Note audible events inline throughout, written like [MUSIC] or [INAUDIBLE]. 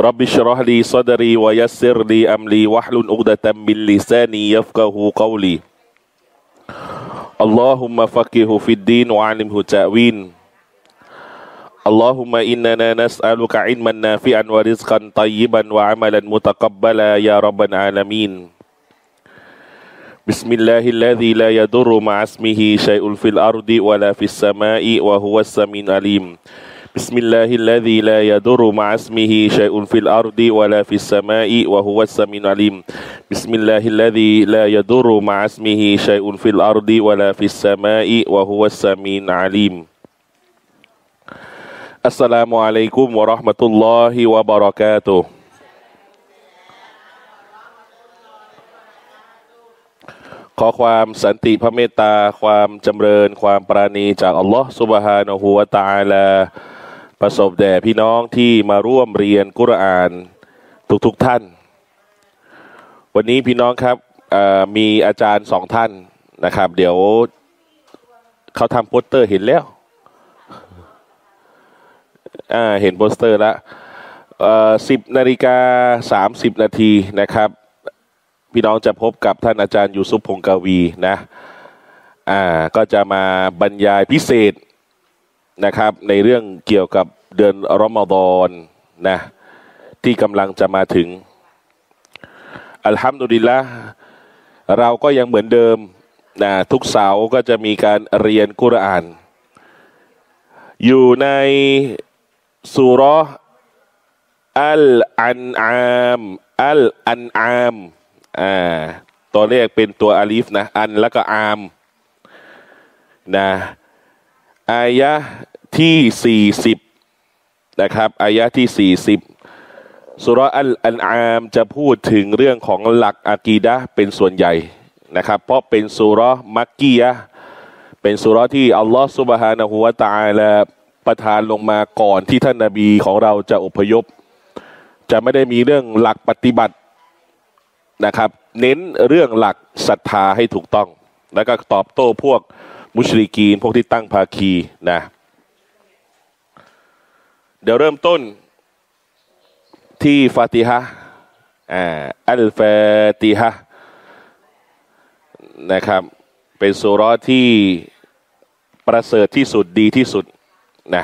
رب اشرح لي صدري ويسر لي أمري واحلل عقدة من لساني يفقه قولي. اللهم فقهه في الدين وعلمه تأويل اللهم إننا نسألك علما نافعا ورزقا طيبا وعملا متقبلا يا رب العالمين. بسم الله الذي لا يضر مع اسمه شيء في الأرض ولا في السماء وهو السميع العليم. بسم الله الذي لا يضر مع اسمه شيء في الأرض ولا في السماء وهو السميع العليم بسم الله الذي لا يضر مع اسمه شيء في الأرض ولا في السماء وهو السميع العليم السلام عليكم ورحمة الله وبركاته ขอความสันติพระเมตตาความจำเริญความปราณีจากอัลลอฮ์สุบฮานะฮูวะตะอาลา ประสบแด่พี่น้องที่มาร่วมเรียนกุรอานทุกๆท่าน วันนี้พี่น้องครับมีอาจารย์สองท่านนะครับ เดี๋ยวเขาทำโปสเตอร์เห็นแล้วเห็นโปสเตอร์แล้วสิบนาฬิกาสามสิบนาทีนะครับ พี่น้องจะพบกับท่านอาจารย์ยูซุปพงกวีนะอ่าก็จะมาบรรยายพิเศษ นะครับ ในเรื่องเกี่ยวกับเดือนรอมฎอนนะที่กำลังจะมาถึง อัลฮัมดุลิลละเราก็ยังเหมือนเดิมนะทุกเสาร์ก็จะมีการเรียนกุรอาน อยู่ในสุรอัลอันอามอัลอันอามอ่าตัวเลขเป็นตัวอาลีฟนะ อันแล้วก็อามนะอายะ ที่สี่สิบนะครับอายะที่สี่สิบสุรอัลอันอามจะพูดถึงเรื่องของหลักอากีดะเป็นส่วนใหญ่นะครับ เพราะเป็นสุรมักกียะเป็นสุรที่อัลลอฮฺสุบฮานะฮูวาตาละประทานลงมาก่อนที่ท่านนาบีของเราจะอพยพ จะไม่ได้มีเรื่องหลักปฏิบัตินะครับ เน้นเรื่องหลักศรัทธาให้ถูกต้อง แล้วก็ตอบโต้พวกมุชริกีนพวกที่ตั้งภาคีนะ เดี๋ยวเริ่มต้นที่ฟาติฮะอ่าอัลฟาติฮะนะครับ เป็นสุรที่ประเสริฐที่สุดดีที่สุดนะ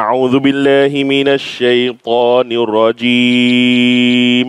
أعوذ بالله من الشيطان الرجيم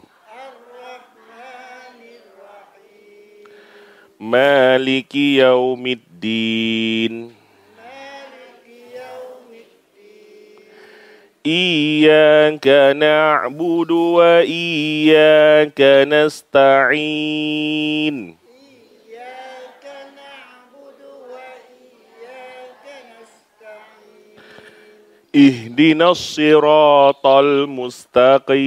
مالك يوم الدين إياك نعبد وإياك نستعين اهدنا الصراط المستقيم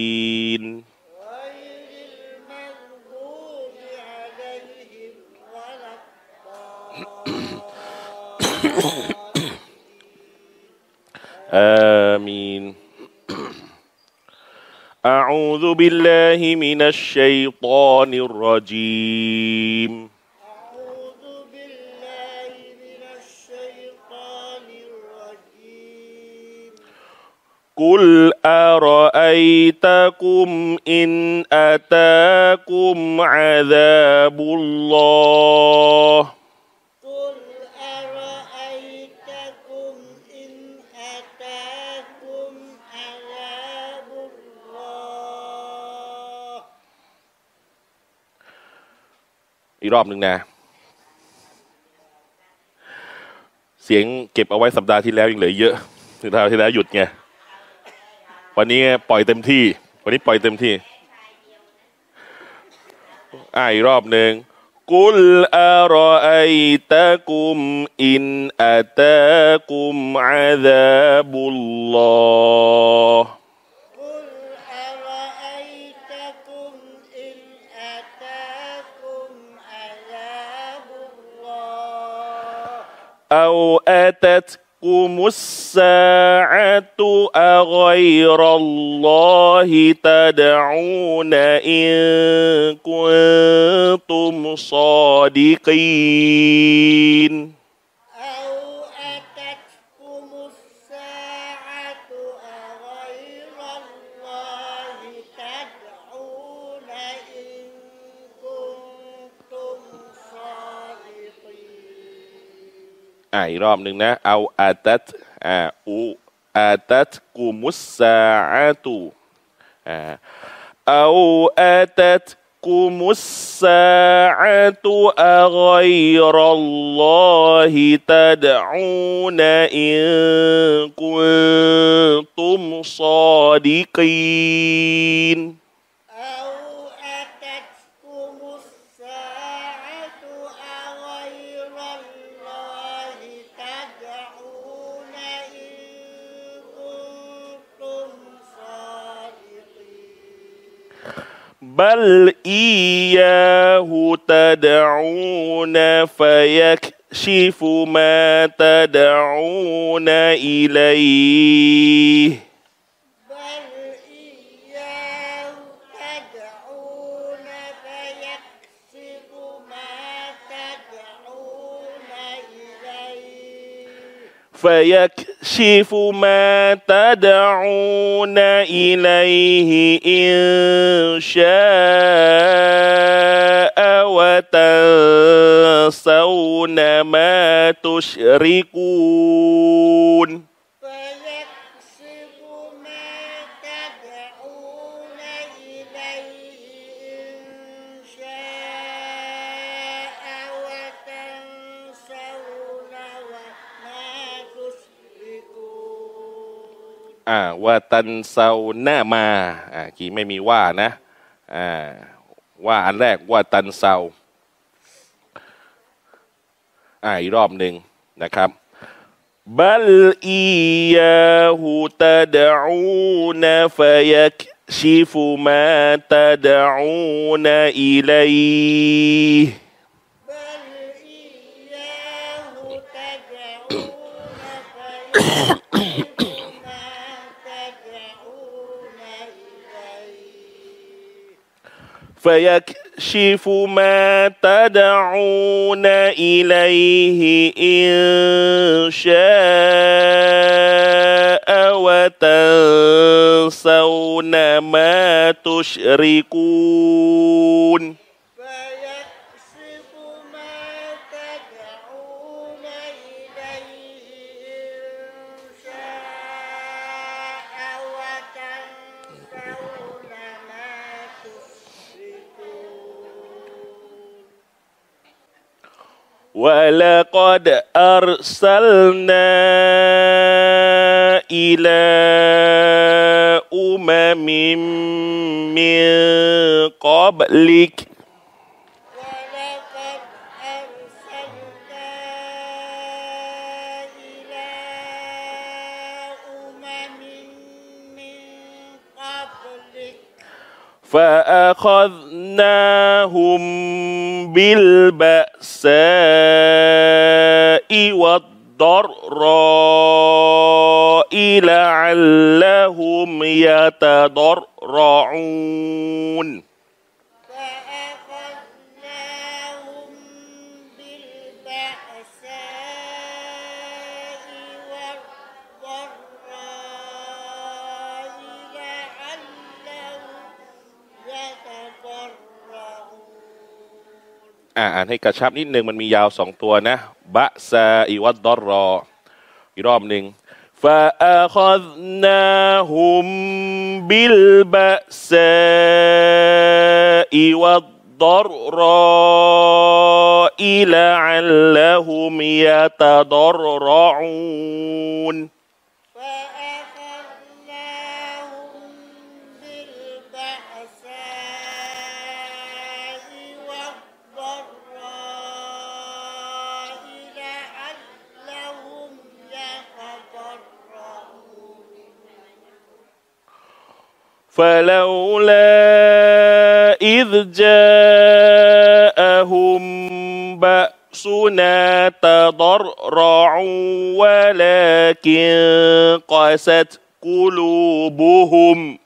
آمين. أعوذ بالله من الشيطان الرجيم. أعوذ بالله من الشيطان الرجيم. قل أرأيتكم إن أتاكم عذاب الله อีกรอบหนึ่งนะ เสียงเก็บเอาไว้สัปดาห์ที่แล้วยังเหลือเยอะสัปดาห์ที่แล้วหยุดไงวันนี้ปล่อยเต็มที่ วันนี้ปล่อยเต็มที่อ่าอีกรอบหนึ่งกุลอารอไอตะกุมอินอาตากุมอาซาบุลลอฮ์ أو أتتكم الساعة أغير الله تدعون إن كنتم صادقين อ่าอีกรอบหนึ่งนะเอาอาตัตอ่าอูอาตัตกุมุสซาอะตุอ่าเอาอาตัตกุมุสซาอะตุอ بل إياه تدعون فيكشف ما تدعون إليه بل إياه تدعون فيكشف ما تدعون إليه فيكشف ما تدعون إليه إن شاء وتنسون ما تشركون. ว่าตันเซาหน้ามาอ่ากี่ไม่มีว่านะอ่าว่าอันแรกว่าตันเซาอ่าอีกรอบหนึ่งนะครับบัลอียาหูตะดอูนฟยักชิฟุมาตะดะอูนอิลัย فيكشف ما تدعون إليه إن شاء وتنسون ما تشركون. ولقد أرسلنا إلى أمم من قبلك فأخذناهم بالبأساء والضراء لعلهم يتضرعون. อ่านให้กระชับนิดนึงมันมียาวสองตัวนะบะซาอิวัดดอรออีกรอบหนึ่งฟาอาคอ فلولا إذ جاءهم بأسنا تضرعوا ولكن قست قلوبهم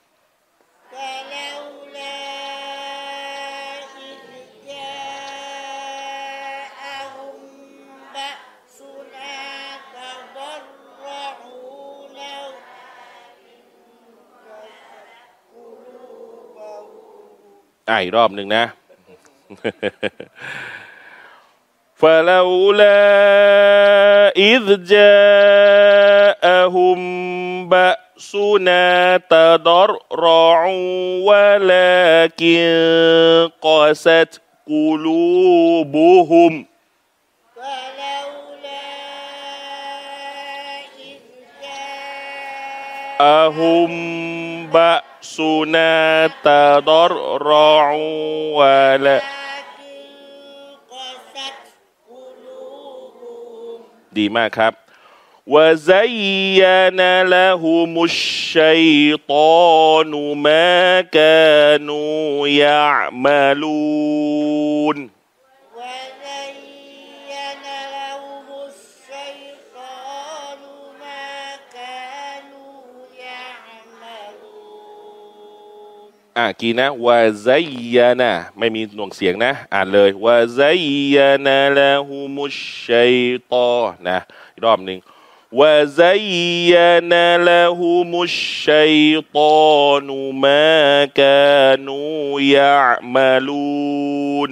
อ่ะอีกรอบหนึ่งนะ [LAUGHS] فلولا إذ جاءهم بأسنا تضرعوا ولكن قست قلوبهم فلولا إذ أهم بأسنا نفسنا تضرع ولا دي وزين لهم الشيطان ما كانوا يعملون อะกีนะวาไซยานะไม่มีหน่วงเสียงนะ อ่านเลยวาไซยานะละหูมุชัยตอนะอีกรอบหนึ่งวาไซยานะละหูมุชชัยตอนุมากานูยะมาลูน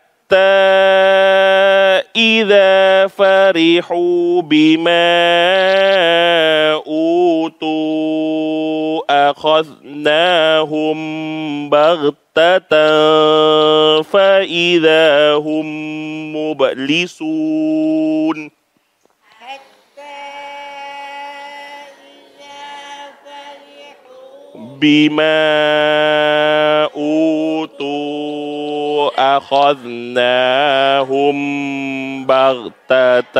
إذا فرحوا بما أوتوا أخذناهم بغتة فإذا هم مبلسون. حتى بما أوتوا أخذناهم بغتة.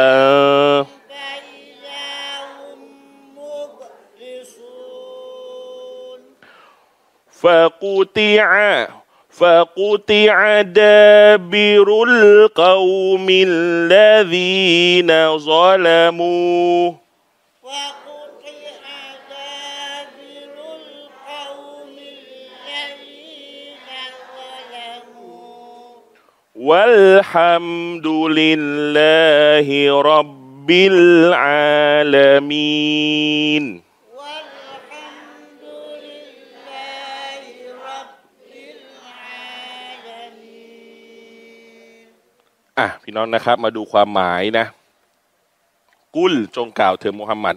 فقطع فقطع دابر القوم الذين ظلموا. والحمد لله رب العالمين والحمد لله رب العالمين อ่ะพี่น้องนะครับ มาดูความหมายนะ กุลจงกล่าวเถิดมุฮัมมัด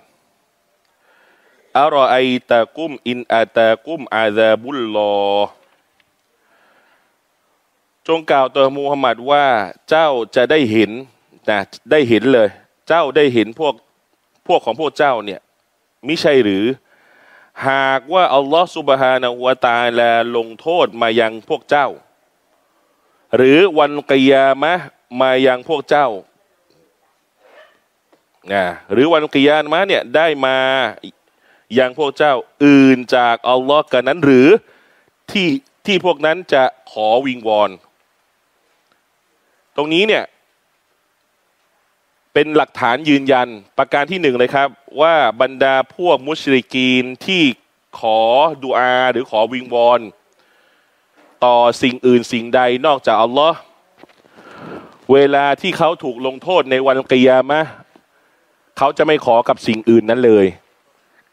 อารอไอตะกุมอินอาตะกุมอาซาบุลลอ จงกล่าวต่อมูฮัมหมัดว่าเจ้าจะได้เห็นนะได้เห็นเลย เจ้าได้เห็นพวกพวกของพวกเจ้าเนี่ยมิใช่หรือ หากว่าอัลลอฮฺสุบฮานะฮุวตาลาลงโทษมายังพวกเจ้า หรือวันกิยามะมายังพวกเจ้านะหรือวันกิยามะเนี่ยได้มายังพวกเจ้า อื่นจากอัลลอฮ์กันนั้นหรือที่ที่พวกนั้นจะขอวิงวอน ตรงนี้เนี่ยเป็นหลักฐานยืนยันประการที่หนึ่งเลยครับ ว่าบรรดาพวกมุชริกีนที่ขอดุอา หรือขอวิงวอนต่อสิ่งอื่นสิ่งใดนอกจากอัลลอฮ์เวลาที่เขาถูกลงโทษในวันกิยามะเขาจะไม่ขอกับสิ่งอื่นนั้นเลย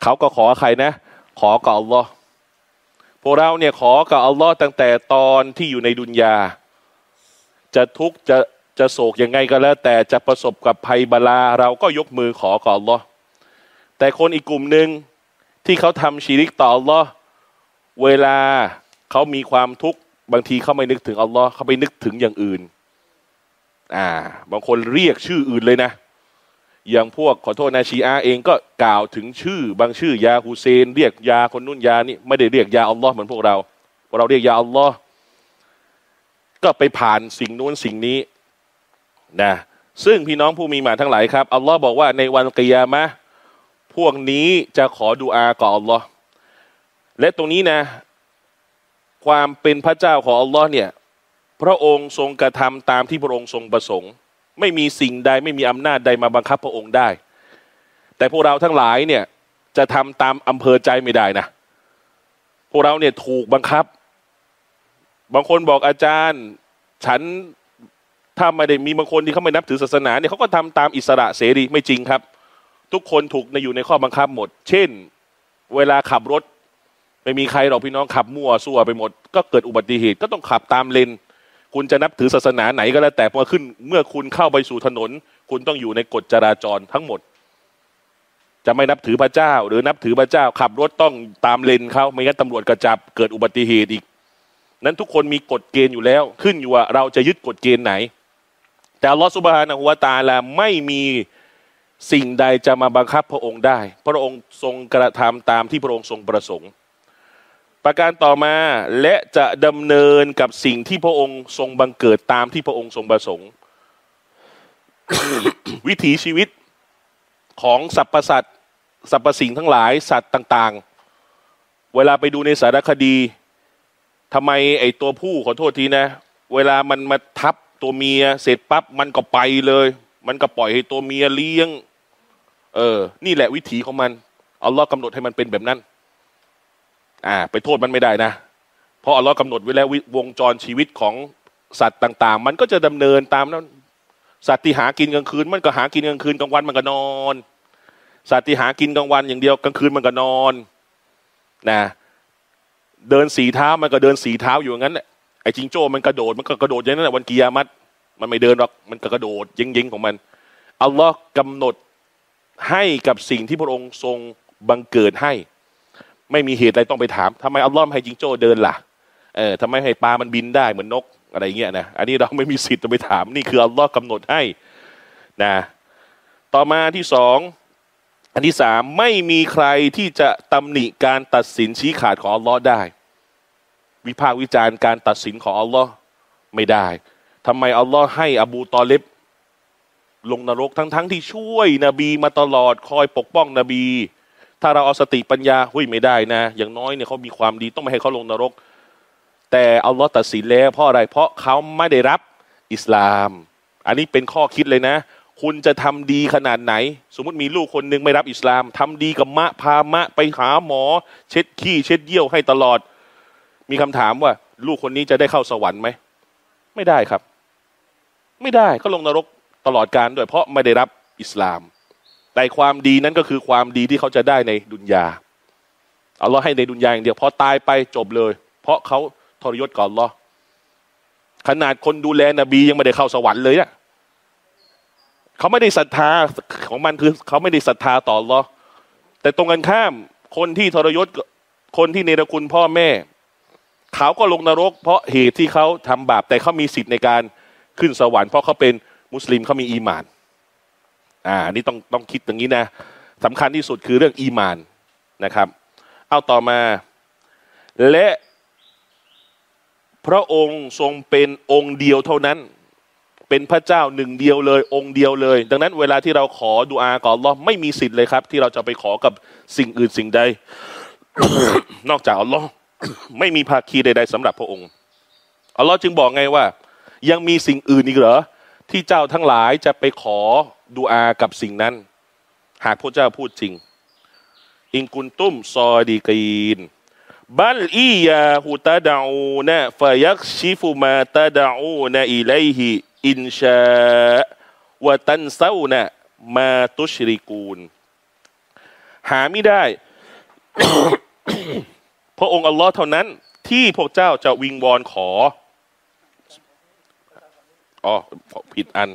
เขาก็ขอใครนะ ขอกับอัลลอฮ์พวกเราเนี่ยขอกับอัลลอฮ์ตั้งแต่ตอนที่อยู่ในดุนยา จะทุกข์จะจะโศกยังไงก็แล้ว แต่จะประสบกับภัยบาลาเราก็ยกมือขอกับอัลลอฮ์แต่คนอีกกลุ่มหนึ่งที่เขาทำชีริกต่ออัลลอฮ์เวลาเขามีความทุกข์บางทีเขาไม่นึกถึงอัลลอฮ์เขาไปนึกถึงอย่างอื่น อ่า บางคนเรียกชื่ออื่นเลยนะ อย่างพวกขอโทษนาชีอาเองก็กล่าวถึงชื่อ บางชื่อยาฮูเซน เรียกยาคนนู้นยานี่ไม่ได้เรียกยาอัลลอฮ์เหมือนพวกเรา เราเรียกยาอัลลอฮ์ ก็ไปผ่านสิ่งนู้นสิ่งนี้นะซึ่งพี่น้องผู้มีมาทั้งหลายครับอัลลอฮ์บอกว่าในวันกิยามะพวกนี้จะขอดุอาก่ออัลลอฮ์และตรงนี้นะ ความเป็นพระเจ้าของอัลลอฮ์เนี่ยพระองค์ทรงกระทำตามที่พระองค์ทรงประสงค์ ไม่มีสิ่งใดไม่มีอำนาจใดมาบังคับพระองค์ได้ แต่พวกเราทั้งหลายเนี่ยจะทำตามอำเภอใจไม่ได้นะพวกเราเนี่ยถูกบังคับ บางคนบอกอาจารย์ ฉันถ้าไม่ได้มีบางคนที่เขาไม่นับถือศาสนาเนี่ยเขาก็ทำตามอิสระเสรีไม่จริงครับ ทุกคนถูกในอยู่ในข้อบังคับหมด เช่น เวลาขับรถ ไม่มีใครหรอกพี่น้องขับมั่วซั่วไปหมด ก็เกิดอุบัติเหตุก็ต้องขับตามเลนคุณจะนับถือศาสนาไหนก็แล้วแต่พอขึ้น เมื่อคุณเข้าไปสู่ถนน คุณต้องอยู่ในกฎจราจรทั้งหมด จะไม่นับถือพระเจ้า หรือนับถือพระเจ้า ขับรถต้องตามเลนเขาไม่งั้นตำรวจกระจับเกิดอุบัติเหตุอีก นั้นทุกคนมีกฎเกณฑ์อยู่แล้ว ขึ้นอยู่ว่าเราจะยึดกฎเกณฑ์ไหน แต่ลอสุบฮานะฮูวาตาลาไม่มีสิ่งใดจะมาบังคับพระองค์ได้ พระองค์ทรงกระทำตามที่พระองค์ทรงประสงค์ ประการต่อมาและจะดำเนินกับสิ่งที่พระองค์ทรงบังเกิดตามที่พระองค์ทรงประสงค์ วิถีชีวิตของสรรพสัตว์สรรพสิ่งทั้งหลายสัตว์ต่าง ๆ เวลาไปดูในสารคดี ทำไมไอ้ตัวผู้ขอโทษทีนะ เวลามันมาทับตัวเมีย เสร็จปั๊บมันก็ไปเลย มันก็ปล่อยให้ตัวเมียเลี้ยง เออ นี่แหละวิถีของมันอัลลอฮ์กำหนดให้มันเป็นแบบนั้น อ่า ไปโทษมันไม่ได้นะ เพราะอัลลอฮ์กำหนดไว้แล้ววงจรชีวิตของสัตว์ต่าง ๆ มันก็จะดำเนินตามนั้นสัตว์ที่หากินกลางคืน มันก็หากินกลางคืนกลางวันมันก็นอน สัตว์ที่หากินกลางวันอย่างเดียวกลางคืนมันก็นอน นะ เดินสีเท้ามันก็เดินสีเท้าอยู่อย่างนั้นแหละไอ้จิงโจ้มันกระโดดมันก็กระโดดอย่างนั้นแหละวันกิยามัตมันไม่เดินหรอกมันก็กระโดดยิงยิงๆของมันอัลลอฮ์กำหนดให้กับสิ่งที่พระองค์ทรงบังเกิดให้ ไม่มีเหตุอะไรต้องไปถามทำไมอัลลอฮ์ไม่ให้จิงโจ้เดินล่ะเออทำไมให้ปลามันบินได้เหมือนนกอะไรเงี้ยนะอันนี้เราไม่มีสิทธิ์จะไปถามนี่คืออัลลอฮ์กำหนดให้นะต่อมาที่สอง อันที่สามไม่มีใครที่จะตำหนิการตัดสินชี้ขาดของอัลลอฮ์ได้ วิพากษ์วิจารณ์การตัดสินของอัลลอฮ์ไม่ได้ทำไมอัลลอฮ์ให้อบูตอเลบลงนรกทั้งๆทที่ช่วยนบีมาตลอดคอยปกป้องนบี ถ้าเราเอาสติปัญญาหุ้ยไม่ได้นะ อย่างน้อยเนี่ยเขามีความดีต้องไม่ให้เขาลงนรก แต่อัลลอฮ์ตัดสินแล้วเพราะอะไรเพราะเขาไม่ได้รับอิสลาม อันนี้เป็นข้อคิดเลยนะ คุณจะทำดีขนาดไหน สมมติมีลูกคนหนึงไม่รับอิสลามทำดีกับมะพามะไปหาหมอ เช็ดขี้เช็ดเยี่ยวให้ตลอด มีคำถามว่า ลูกคนนี้จะได้เข้าสวรรค์ไหมไม่ได้ครับ ไม่ได้ก็ลงนรกตลอดการด้วยเพราะไม่ได้รับอิสลาม แต่ความดีนั้นก็คือความดีที่เขาจะได้ในดุนยาอัลลอฮ์ให้ในดุนยาอย่างเดียวพอตายไปจบเลย เพราะเขาทรยศก่อนลอขนาดคนดูแลนบียังไม่ได้เข้าสวรรค์เลยอะ เขาไม่ได้ศรัทธาของมันคือเขาไม่ได้ศรัทธาต่ออัลลอแต่ตรงกันข้ามคนที่ทรยศคนที่เนรคุณพ่อแม่ เขาก็ลงนรก เพราะเหตุที่เขาทำบาปแต่เขามีสิทธิ์ในการขึ้นสวรรค์เพราะเขาเป็นมุสลิมเขามีอีมาน อ่านี่ต้องต้องคิดอย่างนี้นะสำคัญที่สุดคือเรื่องอีมานนะครับ เอาต่อมา และพระองค์ทรงเป็นองค์เดียวเท่านั้น เป็นพระเจ้าหนึ่งเดียวเลย องค์เดียวเลย ดังนั้นเวลาที่เราขอดุอาก่อนอัลลอฮ์ไม่มีสิทธิ์เลยครับ ที่เราจะไปขอกับสิ่งอื่นสิ่งใด นอกจากอัลลอฮ์ไม่มีภาคีใด ๆสำหรับพระองค์อัลลอฮ์จึงบอกไงว่า ยังมีสิ่งอื่นอีกเหรอที่เจ้าทั้งหลายจะไปขอดุอากับสิ่งนั้น หากพระเจ้าพูดจริง อิงกุนตุ้มซอดีกีนบัลอียาฮูตาดาอูนะฟายักชิฟุมาตาดาอูนะอิเลฮิ อินชาวะตันเซานะมาตุชริกูนหาไม่ได้ พระองค์อัลลอฮ์เท่านั้น ที่พวกเจ้าจะวิงวอนขออ๋อผิดอัน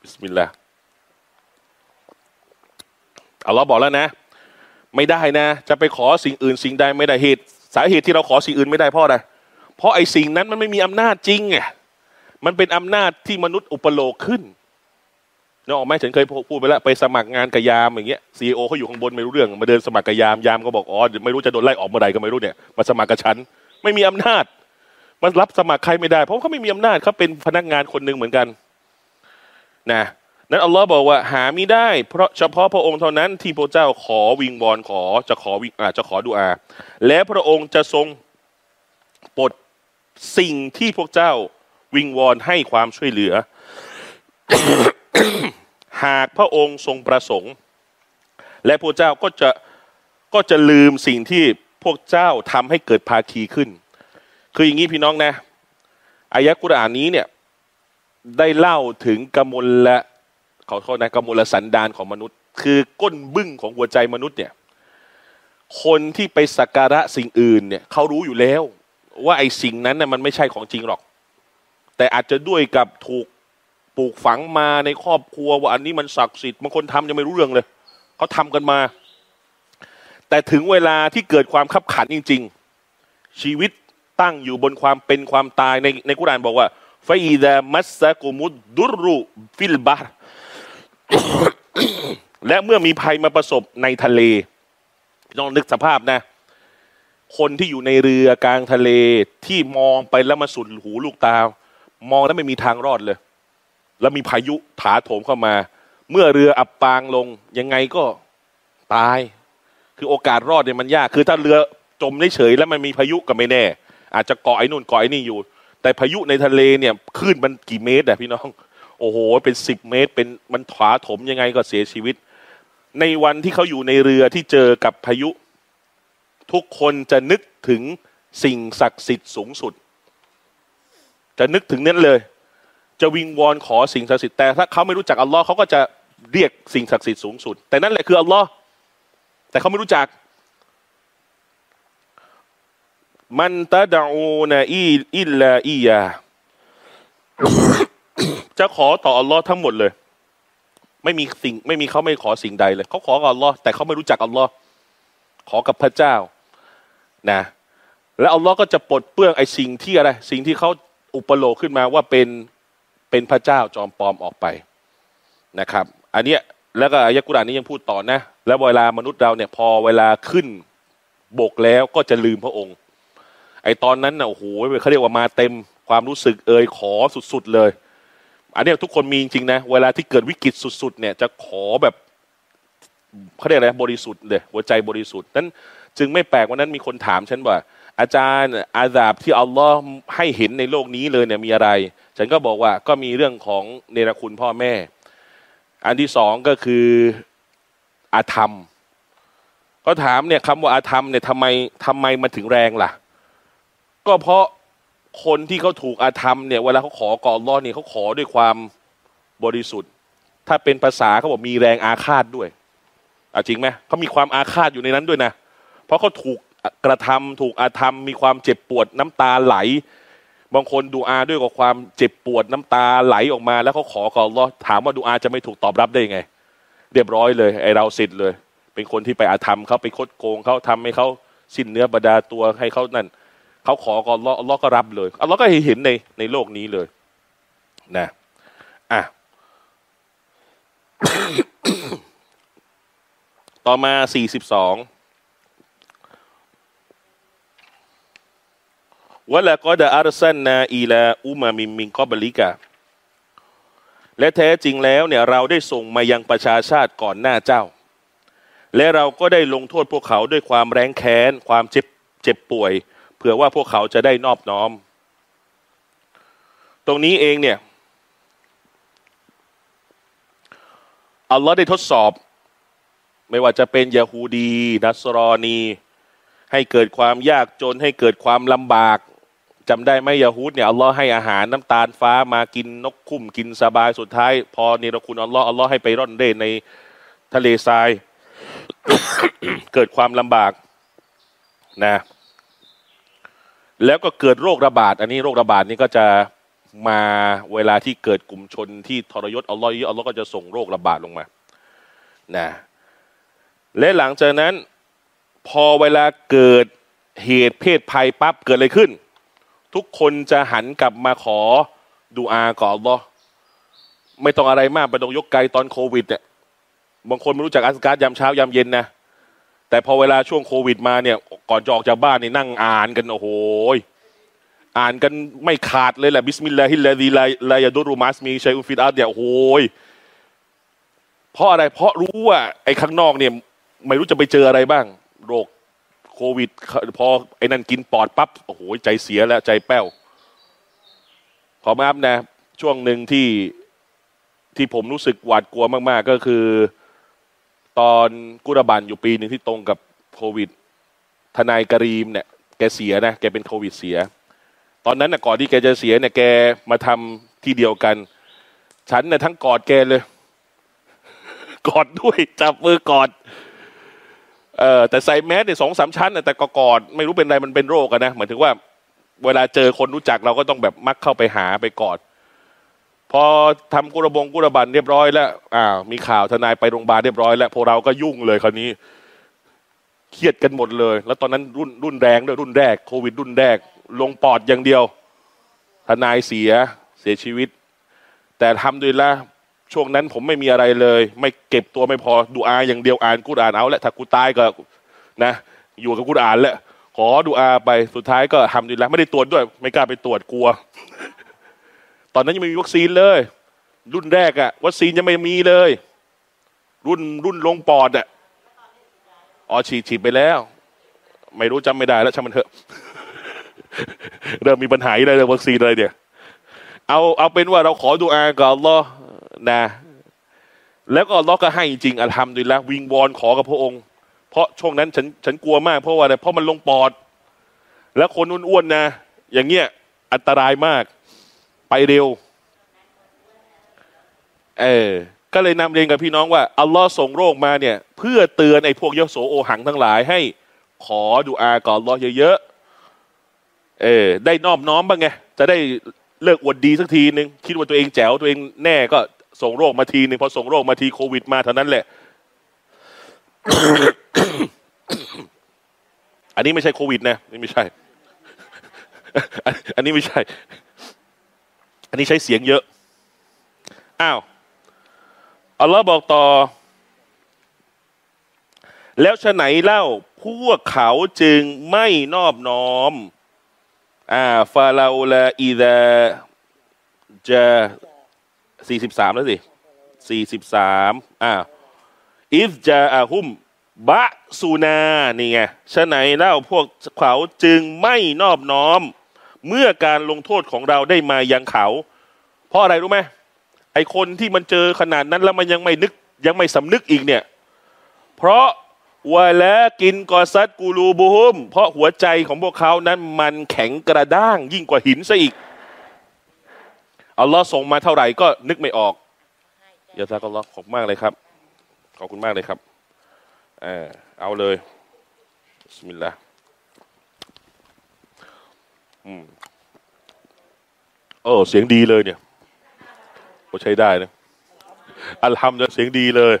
บิสมิลลาห์อัลลอฮ์บอกแล้วนะ ไม่ได้นะ จะไปขอสิ่งอื่นสิ่งใดไม่ได้เหตุ สาเหตุที่เราขอสิ่งอื่นไม่ได้เพราะอะไร เพราะไอ้สิ่งนั้นมันไม่มีอำนาจจริงไงมันเป็นอำนาจที่มนุษย์อุปโลกขึ้นนึกออกไหมฉันเคยพูดไปแล้วไปสมัครงานกับยามอย่างเงี้ยซีอเขาอยู่ข้างบนไม่รู้เรื่องมาเดินสมัครกับยามยามก็บอกอ๋อไม่รู้จะโดนไล่ออกเมื่อไหร่ก็ไม่รู้เนี่ยมาสมัครกับฉันไม่มีอำนาจ มันรับสมัครใครไม่ได้ เพราะเขาไม่มีอำนาจเขาเป็นพนักงานคนหนึ่งเหมือนกันนะนั้นอัลลอฮ์บอกว่าหาไม่ได้ เพราะเฉพาะพระองค์เท่านั้นที่พระเจ้าขอวิงวอนขอจะขอวิงอาจะขอดุอา และพระองค์จะทรงปลด สิ่งที่พวกเจ้าวิงวอนให้ความช่วยเหลือ หากพระองค์ทรงประสงค์ และพระเจ้าก็จะก็จะลืมสิ่งที่พวกเจ้าทำให้เกิดภาคีขึ้น คืออย่างนี้พี่น้องนะอายะกุรอานนี้เนี่ยได้เล่าถึงกมลละขอโทษนะกมลสันดานของมนุษย์ คือก้นบึ้งของหัวใจมนุษย์เนี่ยคนที่ไปสักการะสิ่งอื่นเนี่ยเขารู้อยู่แล้ว ว่าไอ้สิ่งนั้นน่ะมันไม่ใช่ของจริงหรอก แต่อาจจะด้วยกับถูกปลูกฝังมาในครอบครัวว่าอันนี้มันศักดิ์สิทธิ์บางคนทำยังไม่รู้เรื่องเลยเขาทำกันมา แต่ถึงเวลาที่เกิดความขับขันจริง ๆ ชีวิตตั้งอยู่บนความเป็นความตายในในกุรานบอกว่าฟาอีดามัสซกุมุดดุรุฟิลบาร์และเมื่อมีภัยมาประสบในทะเลลองนึกสภาพนะ คนที่อยู่ในเรือกลางทะเลที่มองไปแล้วมาสุดหูลูกตา มองแล้วไม่มีทางรอดเลย แล้วมีพายุถาโถมเข้ามา เมื่อเรืออับปางลงยังไงก็ตาย คือโอกาสรอดเนี่ยมันยาก คือถ้าเรือจมเฉยแล้วมันมีพายุก็ไม่แน่ อาจจะเกาะไอ้นู่นเกาะไอ้นี่อยู่ แต่พายุในทะเลเนี่ยคลื่นมันกี่เมตรอะพี่น้อง โอ้โห เป็นสิบเมตร เป็นมันถาถมยังไงก็เสียชีวิต ในวันที่เขาอยู่ในเรือที่เจอกับพายุ ทุกคนจะนึกถึงสิ่งศักดิ์สิทธิ์สูงสุด จะนึกถึงนั้นเลย จะวิงวอนขอสิ่งศักดิ์สิทธิ์แต่ถ้าเขาไม่รู้จักอัลลอฮ์เขาก็จะเรียกสิ่งศักดิ์สิทธิ์สูงสุด แต่นั่นแหละคืออัลลอฮ์แต่เขาไม่รู้จักมันตะดาอูนอีอิลลาอียาจะขอต่ออัลลอฮ์ทั้งหมดเลย ไม่มีสิ่งไม่มีเขาไม่ขอสิ่งใดเลย เขาขอกับอัลลอฮ์แต่เขาไม่รู้จักอัลลอฮ์ขอกับพระเจ้า นะแล้วอัลลอฮ์ก็จะปลดเปลื้องไอ้สิ่งที่อะไร สิ่งที่เขาอุปโลกขึ้นมาว่าเป็นเป็นพระเจ้าจอมปลอมออกไปนะครับ อันเนี้ยแล้วก็อายะกุรานนี้ยังพูดต่อนะ แล้วเวลามนุษย์เราเนี่ยพอเวลาขึ้นบกแล้วก็จะลืมพระองค์ ไอตอนนั้นน่ะโอ้โหเขาเรียกว่ามาเต็มความรู้สึกเอ่ยขอสุดๆเลย อันเนี้ยทุกคนมีจริงๆนะ เวลาที่เกิดวิกฤตสุดๆเนี่ยจะขอแบบเขาเรียกอะไรบริสุทธิ์เลยหัวใจบริสุทธิ์นั้น จึงไม่แปลกวันนั้นมีคนถามฉันว่า อาจารย์อาซาบที่อัลลอฮ์ให้เห็นในโลกนี้เลยเนี่ยมีอะไร ฉันก็บอกว่าก็มีเรื่องของเนรคุณพ่อแม่ อันที่สองก็คืออาธรรม ก็ถามเนี่ยคำว่าอาธรรมเนี่ยทำไมทำไมมันถึงแรงล่ะ ก็เพราะคนที่เขาถูกอาธรรมเนี่ยเวลาเขาขอก่อนรอดเนี่ยเขาขอด้วยความบริสุทธิ์ ถ้าเป็นภาษาเขาบอกมีแรงอาฆาตด้วยอจริงไหมเขามีความอาฆาตอยู่ในนั้นด้วยนะ เพราะเขาถูกกระทำถูกอาธรรมมีความเจ็บปวดน้ำตาไหล บางคนดูอาด้วยกับความเจ็บปวดน้ำตาไหลออกมา แล้วเขาขอกับอัลลอฮ์ถามว่าดูอาจะไม่ถูกตอบรับได้ยังไง เรียบร้อยเลย ไอเราสิทธิ์เลย เป็นคนที่ไปอาธรรมเขาไปคดโกงเขาทำให้เขาสิ้นเนื้อประดาตัวให้เขานั่นเขาขอกับอัลลอฮ์อัลลอฮ์ก็รับเลยอัลลอฮ์ก็เห็นในในโลกนี้เลย นะอะต่อมาสี่สิบสอง วะละก็ดะอัรซันนาอีลาอุมามิมมิงกอบลิกะและแท้จริงแล้วเนี่ยเราได้ส่งมายังประชาชาติก่อนหน้าเจ้า และเราก็ได้ลงโทษพวกเขาด้วยความแรงแค้น ความเจ็บเจ็บป่วย เผื่อว่าพวกเขาจะได้นอบน้อม ตรงนี้เองเนี่ยอัลลอฮ์ได้ทดสอบ ไม่ว่าจะเป็นยาฮูดี นัสรอนี ให้เกิดความยากจนให้เกิดความลำบาก จำได้ไหมยาฮูดเนี่ยอัลลอฮ์ให้อาหารน้ำตาลฟ้ามากินนกคุ้มกินสบายสุดท้าย พอเนรคุณอัลลอฮ์อัลลอฮ์ให้ไปร่อนเร่ในทะเลทราย เกิดความลำบากนะ แล้วก็เกิดโรคระบาด อันนี้โรคระบาดนี่ก็จะมาเวลาที่เกิดกลุ่มชนที่ทรยศอัลลอฮ์อัลลอฮ์ก็จะส่งโรคระบาดลงมานะและหลังจากนั้น พอเวลาเกิดเหตุเภทภัยปั๊บเกิดอะไรขึ้น ทุกคนจะหันกลับมาขอดุอาอ์ต่ออัลลอฮ์ไม่ต้องอะไรมากไปต้องยกไกลตอนโควิดเนี่ยบางคนไม่รู้จักأذكارยามเช้ายามเย็นนะแต่พอเวลาช่วงโควิดมาเนี่ย ก่อนจะออกจากบ้านนี่นั่งอ่านกันโอ้โหอ่านกันไม่ขาดเลยแหละبسم الله الذي لاลายาดุรุมัสมีชัยอุฟิดอาร์เนี่ยโอ้โหเพราะอะไรเพราะรู้ว่าไอ้ข้างนอกเนี่ย ไม่รู้จะไปเจออะไรบ้าง โรค โควิด พอไอ้นั่นกินปอดปั๊บโอ้โหใจเสียแล้วใจแป้ว ขอมาอัพนะ ช่วงหนึ่งที่ที่ผมรู้สึกหวาดกลัวมาก ๆ ก็คือ ตอนกุรบันอยู่ปีหนึ่งที่ตรงกับโควิด ทนายกรีมเนี่ยแกเสียนะแกเป็นโควิดเสีย ตอนนั้นนะก่อนที่แกจะเสียเนี่ยแกมาทำที่เดียวกัน ฉันเนี่ยทั้งกอดแกเลย กอดด้วยจับมือกอด เออแต่ใส่แมสเนี่ยสองสามชั้นแต่ก็กอดไม่รู้เป็นอะไรมันเป็นโรคอะนะหมายถึงว่าเวลาเจอคนรู้จักเราก็ต้องแบบมักเข้าไปหาไปกอดพอทำกุระบงกุระบันเรียบร้อยแล้วอ้าวมีข่าวทนายไปโรงพยาบาลเรียบร้อยแล้วพวกเราก็ยุ่งเลยคราวนี้เครียดกันหมดเลย แล้วตอนนั้นรุ่นรุ่นแรงด้วยรุ่นแรกโควิดรุ่นแรก ลงปอดอย่างเดียว ทนายเสียเสียชีวิต แต่ทำด้วยละ ช่วงนั้นผมไม่มีอะไรเลย ไม่เก็บตัวไม่พอดูอาอย่างเดียวอ่านกุรอานเอาและถ้ากูตายก็นะอยู่กับกุรอานแหล้วขอดูอาไปสุดท้ายก็ทำดีแล้วไม่ได้ตรวจด้วย ไม่กล้าไปตรวจกลัว ตอนนั้นยังไม่มีวัคซีนเลย รุ่นแรกอะวัคซีนยังไม่มีเลย รุ่นรุ่นลงปอดอะอ๋อฉีดฉีดไปแล้ว ไม่รู้จำไม่ได้แล้วช่างมันเถอะ เริ่มมีปัญหาอะไรเรื่องวัคซีนเลยเนี่ยเอาเอาเป็นว่าเราขอดูอากับอัลลอฮ์ นะ แล้วก็ลลอฮ์ก็ให้จริงอัลฮัมดุลิลละวิงวอนขอกับพระองค์ เพราะช่วงนั้นฉันฉันกลัวมากเพราะว่าอะไรเพราะมันลงปอด แล้วคนอ้วนๆนะ อย่างเงี้ยอันตรายมาก ไปเร็ว เออก็เลยนำเรียนกับพี่น้องว่าอัลลอฮ์ส่งโรคมาเนี่ย เพื่อเตือนไอ้พวกยโสโอหังทั้งหลายให้ ขอดูอาก่อนอัลอเยอะๆเออ ได้นอบน้อมบ้างไง จะได้เลิกอวดดีสักทีนึง คิดว่าตัวเองแจ๋วตัวเองแน่ก็ ส่งโรคมาทีนึงพอส่งโรคมาทีโควิดมาเท่านั้นแหละ อันนี้ไม่ใช่โควิด นะนี่ไม่ใช่ อันนี้ไม่ใช่ อันนี้ใช้เสียงเยอะอ้าวอัลลอฮ์บอกต่อ แล้วฉะไหนเล่าพวกเขาจึงไม่นอบน้อม อ่าฟาลาลาอีดาจะ สี่สิบสามแล้วสิสี่สิบสามอ่าอิฟจาอาหุมบะซูนานี่ไงฉะไหนเล่าพวกเขาจึงไม่นอบน้อม เมื่อการลงโทษของเราได้มายังเขา เพราะอะไรรู้ไหมไอคนที่มันเจอขนาดนั้นแล้วมันยังไม่นึกยังไม่สำนึกอีกเนี่ย เพราะวะละกินกอซัดกูรูบูฮุมเพราะหัวใจของพวกเขานั้นมันแข็งกระด้างยิ่งกว่าหินซะอีก อัลลอฮ์ส่งมาเท่าไหร่ก็นึกไม่ออกอย่าซากัลลอฮ์ขอบคุณมากเลยครับ ขอบคุณมากเลยครับเออเอาเลยبسم اللهอืมโอ้เสียงดีเลยเนี่ยโอ้ใช้ได้นะالحمد للهเสียงดีเลย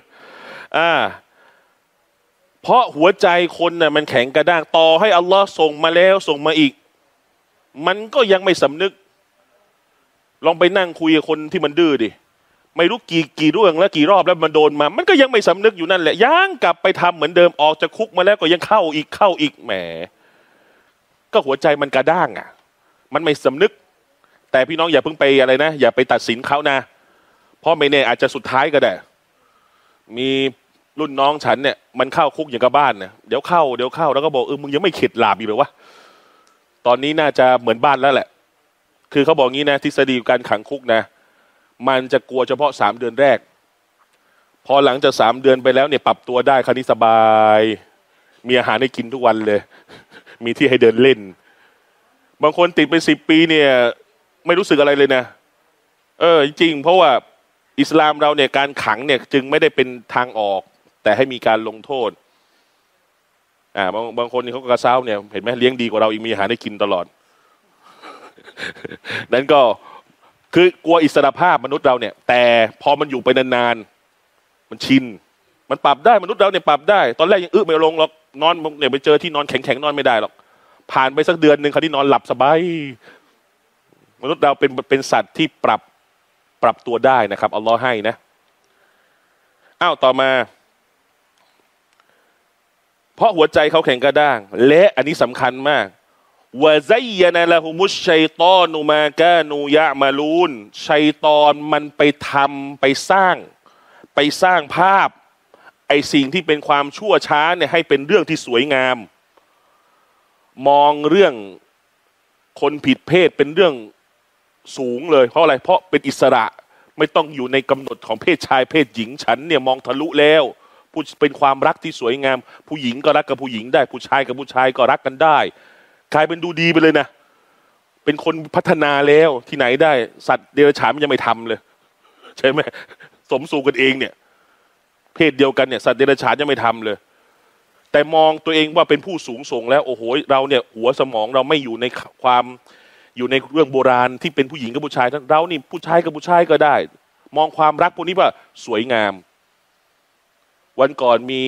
อ่า เพราะหัวใจคนน่ะมันแข็งกระด้างต่อให้อัลลอฮ์ส่งมาแล้วส่งมาอีก มันก็ยังไม่สำนึก ลองไปนั่งคุยกับคนที่มันดื้อดิไม่รู้กี่กี่เรื่องแล้วกี่รอบแล้วมันโดนมา มันก็ยังไม่สำนึกอยู่นั่นแหละยังกลับไปทำเหมือนเดิมออกจากคุกมาแล้วก็ยังเข้าอีกเข้าอีกแหม ก็หัวใจมันกระด้างอะ มันไม่สำนึก แต่พี่น้องอย่าเพิ่งไปอะไรนะอย่าไปตัดสินเขานะเพราะไม่แน่อาจจะสุดท้ายก็ได้ มีรุ่นน้องฉันเนี่ย มันเข้าคุกอย่างกับบ้านเนี่ยเดี๋ยวเข้าเดี๋ยวเข้าแล้วก็บอกเออมึงยังไม่เข็ดหลาบอีกเหรอวะตอนนี้น่าจะเหมือนบ้านแล้วแหละ คือเขาบอกงี้นะทฤษฎีการขังคุกนะ มันจะกลัวเฉพาะสามเดือนแรก พอหลังจากสามเดือนไปแล้วเนี่ยปรับตัวได้คราวนี้สบาย มีอาหารให้กินทุกวันเลย มีที่ให้เดินเล่น บางคนติดไปสิบปีเนี่ย ไม่รู้สึกอะไรเลยนะ เออ จริง เพราะว่าอิสลามเราเนี่ยการขังเนี่ยจึงไม่ได้เป็นทางออก แต่ให้มีการลงโทษอ่าบางบางคนนี่เขาก็กระเซ้าเนี่ยเห็นไหมเลี้ยงดีกว่าเราอีกมีอาหารให้กินตลอด นั้นก็คือกลัวอิสรภาพมนุษย์เราเนี่ย แต่พอมันอยู่ไปนานๆมันชินมันปรับได้มนุษย์เราเนี่ยปรับได้ ตอนแรกยังอึไม่ลงหรอกนอนเนี่ยไปเจอที่นอนแข็งๆนอนไม่ได้หรอกผ่านไปสักเดือนหนึ่งคราวที่นอนหลับสบายมนุษย์เราเป็นเป็นสัตว์ที่ปรับปรับตัวได้นะครับอัลลอฮ์ให้นะอ้าวต่อมา เพราะหัวใจเขาแข็งกระด้าง และอันนี้สำคัญมาก วะไซยานะละหุมุชชัยตอนุมากานูยะมาลูนชัยตอนมันไปทำไปสร้าง ไปสร้างภาพ ไอสิ่งที่เป็นความชั่วช้าเนี่ยให้เป็นเรื่องที่สวยงาม มองเรื่องคนผิดเพศเป็นเรื่องสูงเลยเพราะอะไร เพราะเป็นอิสระไม่ต้องอยู่ในกำหนดของเพศชายเพศหญิงฉันเนี่ยมองทะลุแล้วผู้เป็นความรักที่สวยงาม ผู้หญิงก็รักกับผู้หญิงได้ ผู้ชายกับผู้ชายก็รักกันได้ กลายเป็นดูดีไปเลยนะ เป็นคนพัฒนาแล้วที่ไหนได้ สัตว์เดรัจฉานมันยังไม่ทำเลย ใช่ไหมสมสู่กันเองเนี่ย เพศเดียวกันเนี่ยสัตว์เดรัจฉานยังไม่ทำเลย แต่มองตัวเองว่าเป็นผู้สูงส่งแล้ว โอ้โหเราเนี่ย หัวสมองเราไม่อยู่ในความอยู่ในเรื่องโบราณที่เป็นผู้หญิงกับผู้ชายเรานี่ผู้ชายกับผู้ชายก็ได้ มองความรักพวกนี้ว่าสวยงาม วันก่อนมี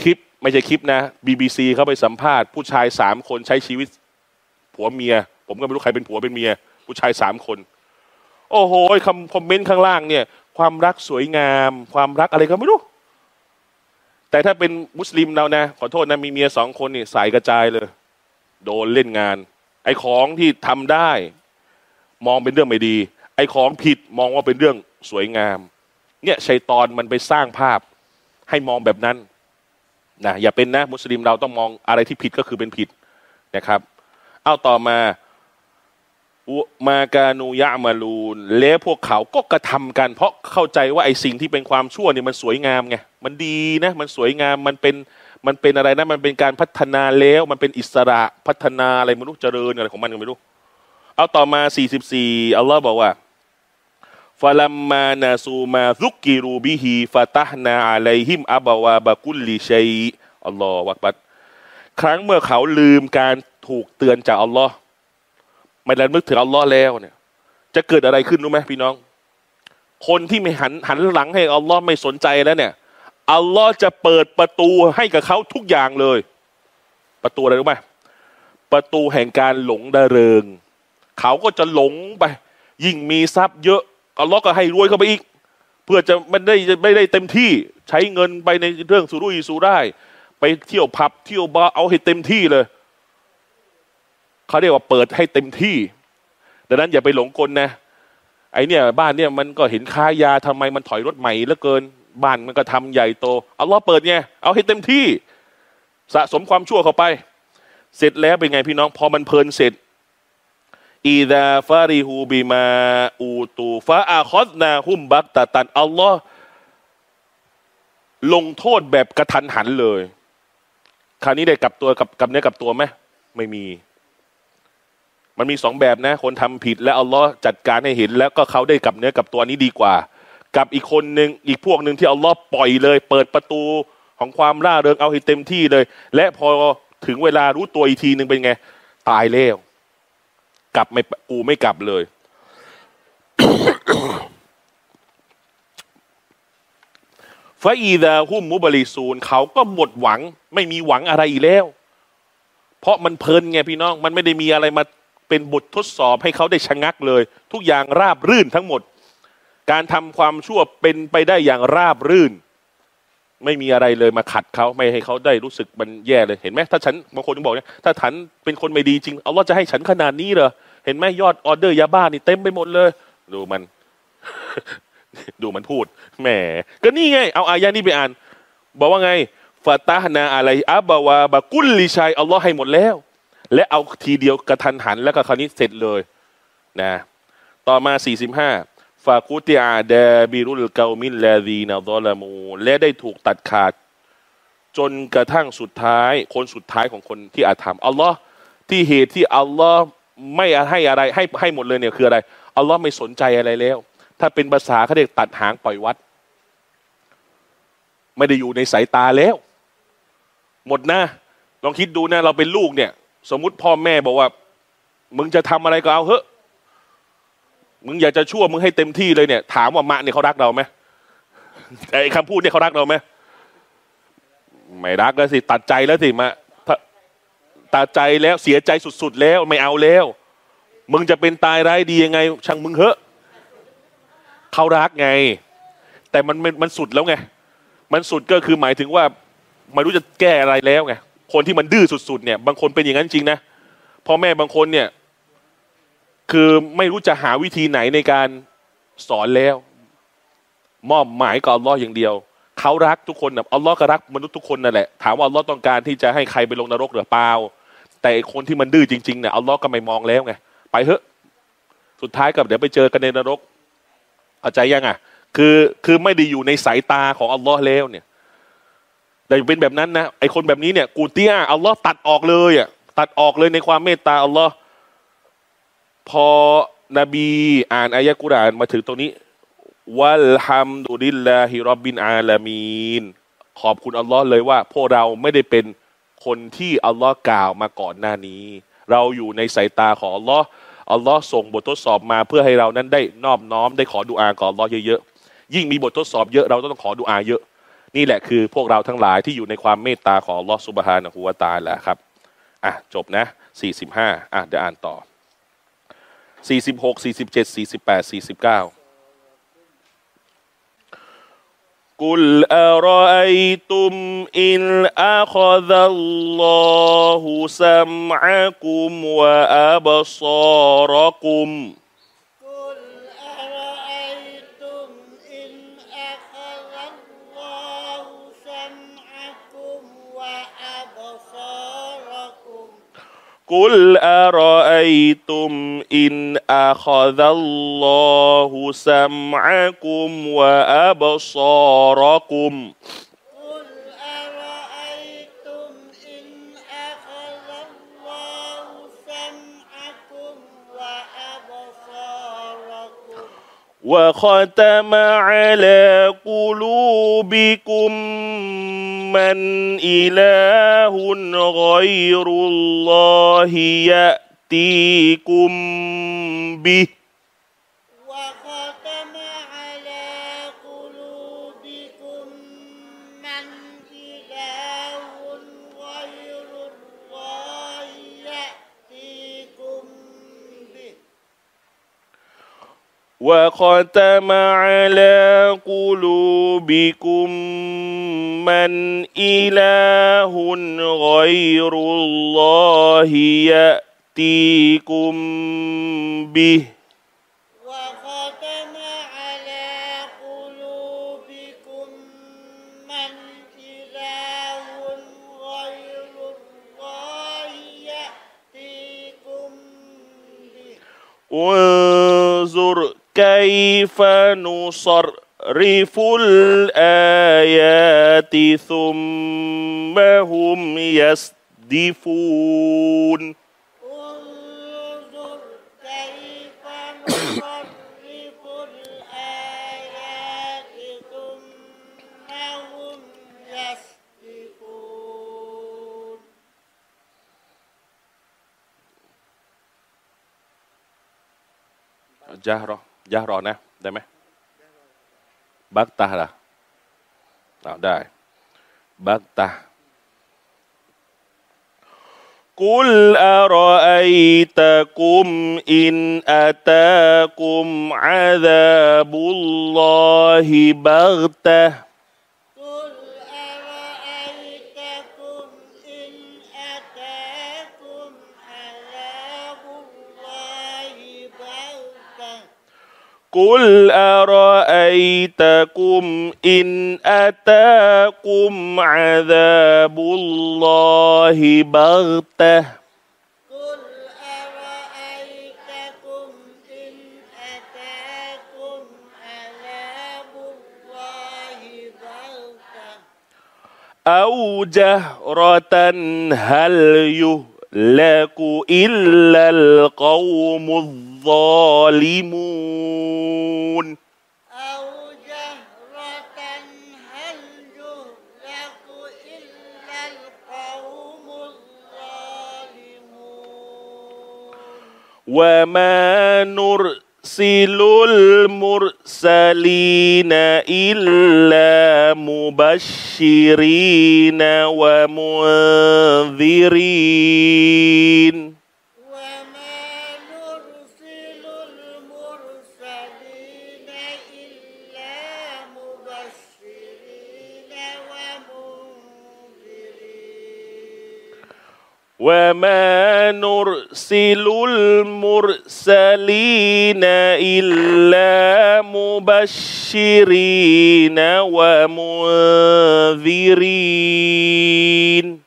คลิปไม่ใช่คลิปนะ BBC เขาไปสัมภาษณ์ผู้ชายสามคนใช้ชีวิต ผัวเมีย ผมก็ไม่รู้ใครเป็นผัวเป็นเมีย ผู้ชายสามคน โอ้โหคำคอมเมนต์ข้างล่างเนี่ย ความรักสวยงาม ความรักอะไรก็ไม่รู้ แต่ถ้าเป็นมุสลิมเรานะ ขอโทษนะ มีเมียสองคนนี่สายกระจายเลย โดนเล่นงาน ไอ้ของที่ทำได้ มองเป็นเรื่องไม่ดี ไอ้ของผิดมองว่าเป็นเรื่องสวยงาม เนี่ยชัยตอนมันไปสร้างภาพให้มองแบบนั้น นะอย่าเป็นนะมุสลิมเราต้องมองอะไรที่ผิดก็คือเป็นผิดนะครับ เอาต่อมาอุมากานูยะมาลูนแล้วพวกเขาก็กระทำกัน เพราะเข้าใจว่าไอ้สิ่งที่เป็นความชั่วเนี่ยมันสวยงามไงมันดีนะมันสวยงามมันเป็นมันเป็นอะไรนะมันเป็นการพัฒนาแล้วมันเป็นอิสระพัฒนาอะไรไม่รู้เจริญอะไรของมันก็ไม่รู้ เอาต่อมา 44 อัลลอฮ์บอกว่า ฟาลัมมานาซูมาซุกิรูบิฮีฟาตฮนาอะลัยฮิมอับวาบะกุลลิชัยอัลลอฮฺวักบัดครั้งเมื่อเขาลืมการถูกเตือนจากอัลลอฮ์ไม่ระลึกถึงอัลลอฮ์แล้วเนี่ย จะเกิดอะไรขึ้นรู้ไหมพี่น้อง คนที่ไม่หันหันหลังให้อัลลอฮ์ไม่สนใจแล้วเนี่ยอัลลอฮ์จะเปิดประตูให้กับเขาทุกอย่างเลย ประตูอะไรรู้ไหมประตูแห่งการหลงดาเริง เขาก็จะหลงไป ยิ่งมีทรัพย์เยอะ อัลลอฮ์ก็ให้รวยเข้าไปอีก เพื่อจะไม่ได้ไม่ได้เต็มที่ใช้เงินไปในเรื่องสุรุ่ยสุร่ายไปเที่ยวผับเที่ยวบาร์เอาให้เต็มที่เลยเขาเรียกว่าเปิดให้เต็มที่ ดังนั้นอย่าไปหลงกลนะไอเนี่ยบ้านเนี่ยมันก็เห็นค้ายาทำไมมันถอยรถใหม่เหลือเกิน บ้านมันก็ทำใหญ่โตอัลลอฮ์เปิดไงเอาให้เต็มที่ สะสมความชั่วเข้าไป เสร็จแล้วเป็นไงพี่น้อง พอมันเพลินเสร็จ อีดาฟาริฮูบิมาอูตูฟาอาคอสนาฮุมบักตาตันอัลลอฮ์ลงโทษแบบกระทันหันเลย คราวนี้ได้กลับตัวกับกับเนื้อกับตัวไหมไม่มี มันมีสองแบบนะ คนทำผิดแล้วอัลลอฮ์จัดการให้เห็น แล้วก็เขาได้กลับเนื้อกับตัวนี้ดีกว่า กับอีกคนหนึ่งอีกพวกหนึ่งที่อัลลอฮ์ปล่อยเลย เปิดประตูของความร่าเริงเอาให้เต็มที่เลย และพอถึงเวลารู้ตัวอีกทีหนึ่งเป็นไง ตายแล้ว กลับไม่กูไม่กลับเลย ฟาอีดาหุมมุบริซูนเขาก็หมดหวัง ไม่มีหวังอะไรอีกแล้ว เพราะมันเพลินไงพี่น้อง มันไม่ได้มีอะไรมาเป็นบททดสอบให้เขาได้ชะงักเลย ทุกอย่างราบรื่นทั้งหมด การทำความชั่วเป็นไปได้อย่างราบรื่น ไม่มีอะไรเลยมาขัดเขาไม่ให้เขาได้รู้สึกมันแย่เลยเห็นไหมถ้าฉันบางคนบอกเนี่ยถ้าฉันเป็นคนไม่ดีจริงเอาว่าจะให้ฉันขนาดนี้เหรอ เห็นไหมยอดออเดอร์ยาบ้านี่เต็มไปหมดเลย ดูมัน ดูมันพูดแหมก็นี่ไง เอาอายะนี้ไปอ่าน บอกว่าไงฟาตาฮนาอะไรอับบาวาบากุลลิชัยอัลลอฮ์ให้หมดแล้ว และเอาทีเดียวกระทันหันแล้วก็คราวนี้เสร็จเลยนะต่อมา 45ฟากุติอาเดบิรุลเกามิลลาดีนาดอลามู และได้ถูกตัดขาด จนกระทั่งสุดท้าย คนสุดท้ายของคนที่อาธรรมอัลลอฮ์ที่เหตุที่อัลลอฮ์ ไม่ให้อะไรให้ให้หมดเลยเนี่ยคืออะไรอัลลอฮ์ไม่สนใจอะไรแล้ว ถ้าเป็นภาษาเขาเรียกตัดหางปล่อยวัด ไม่ได้อยู่ในสายตาแล้ว หมดนะลองคิดดูนะเราเป็นลูกเนี่ย สมมุติพ่อแม่บอกว่า มึงจะทำอะไรก็เอาเถอะมึงอยากจะชั่วมึงให้เต็มที่เลยเนี่ย ถามว่ามะเนี่ยเขารักเราไหมไอ้คำพูดเนี่ยเขารักเราไหมไม่รักแล้วสิตัดใจแล้วสิมา ถ้าใจแล้วเสียใจสุดๆแล้วไม่เอาแล้ว มึงจะเป็นตายร้ายดียังไง ช่างมึงเถอะเขารักไง แต่มันมันมันสุดแล้วไง มันสุดก็คือหมายถึงว่าไม่รู้จะแก้อะไรแล้วไงคนที่มันดื้อสุดๆเนี่ยบางคนเป็นอย่างนั้นจริงนะพ่อแม่บางคนเนี่ย คือไม่รู้จะหาวิธีไหนในการสอนแล้ว มอบหมายกับอัลลอฮ์อย่างเดียวเขารักทุกคนนะอัลลอฮ์ก็รักมนุษย์ทุกคนนั่นแหละถามว่าอัลลอฮ์ต้องการที่จะให้ใครไปลงนรกหรือเปล่า แต่คนที่มันดื้อจริงๆเนี่ยเอัลลอฮ์ก็ไม่มองแล้วไงไปเถอะ สุดท้ายกับเดี๋ยวไปเจอกันในนรกเข้าใจยังอะ คือคือไม่ได้อยู่ในสายตาของอัลลอฮ์แล้วเนี่ยแต่เป็นแบบนั้นนะไอคนแบบนี้เนี่ยกูเตี้ยอัลลอฮ์ตัดออกเลยอะตัดออกเลยในความเมตตาอัลลอฮ์พอนบีอ่านอายะกุรานมาถึงตรงนี้วัลฮัมดุลิลลาฮิรับบินอาลามีนขอบคุณอัลลอฮ์เลยว่า พวกเราไม่ได้เป็น คนที่อัลลอฮ์กล่าวมาก่อนหน้านี้ เราอยู่ในสายตาของอัลลอฮ์อัลลอฮ์ส่งบททดสอบมาเพื่อให้เรานั้นได้นอบน้อมได้ขอดุอาของอัลลอฮ์เยอะๆยิ่งมีบททดสอบเยอะเราต้องขอดุอาเยอะ นี่แหละคือพวกเราทั้งหลายที่อยู่ในความเมตตาของอัลลอฮ์สุบฮานะฮูวาตาแหละครับอะจบนะ45อะเดี๋ยวอ่านต่อ46 47 48 49 قل أرأيتم إن أخذ الله سمعكم وأبصاركم قل أرأيتم إن أخذ الله سمعكم وأبصاركم وختم على قلوبكم من إله غير الله يأتيكم به. وختم على قلوبكم من إله غير الله يأتيكم به وختم على قلوبكم من إله غير الله يأتيكم به كيف نصرف الآيات ثم هم يصدفون؟ انظر كيف نصرف الآيات ثم هم يصدفون. جهرة. ยะรอนะ ได้ไหมบักตาล่ะเอาได้ บักตา قل أرأيتكم إن أتاكم عذاب الله بغتة قل أرأيتكم إن أتاكم عذاب الله بغتة قل أرأيتكم إن أتاكم عذاب الله بغتة أو جهرة هل يهلك إلا القوم الظالمون. أو جهرة هل يهلك إلا القوم الظالمون؟ وما نرسل المرسلين إلا مبشرين ومنذرين. وما نرسل المرسلين إلا مبشرين ومنذرين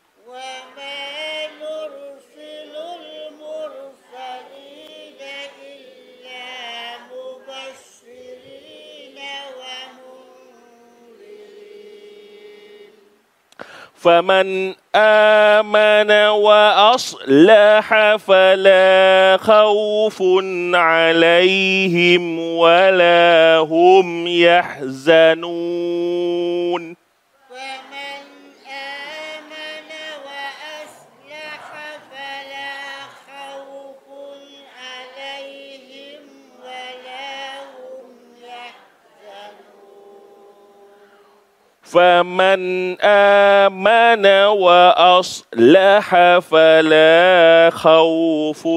فمن آمن وأصلح فلا خوف عليهم ولا هم يحزنون. فمن آمن وأصلح فلا خوف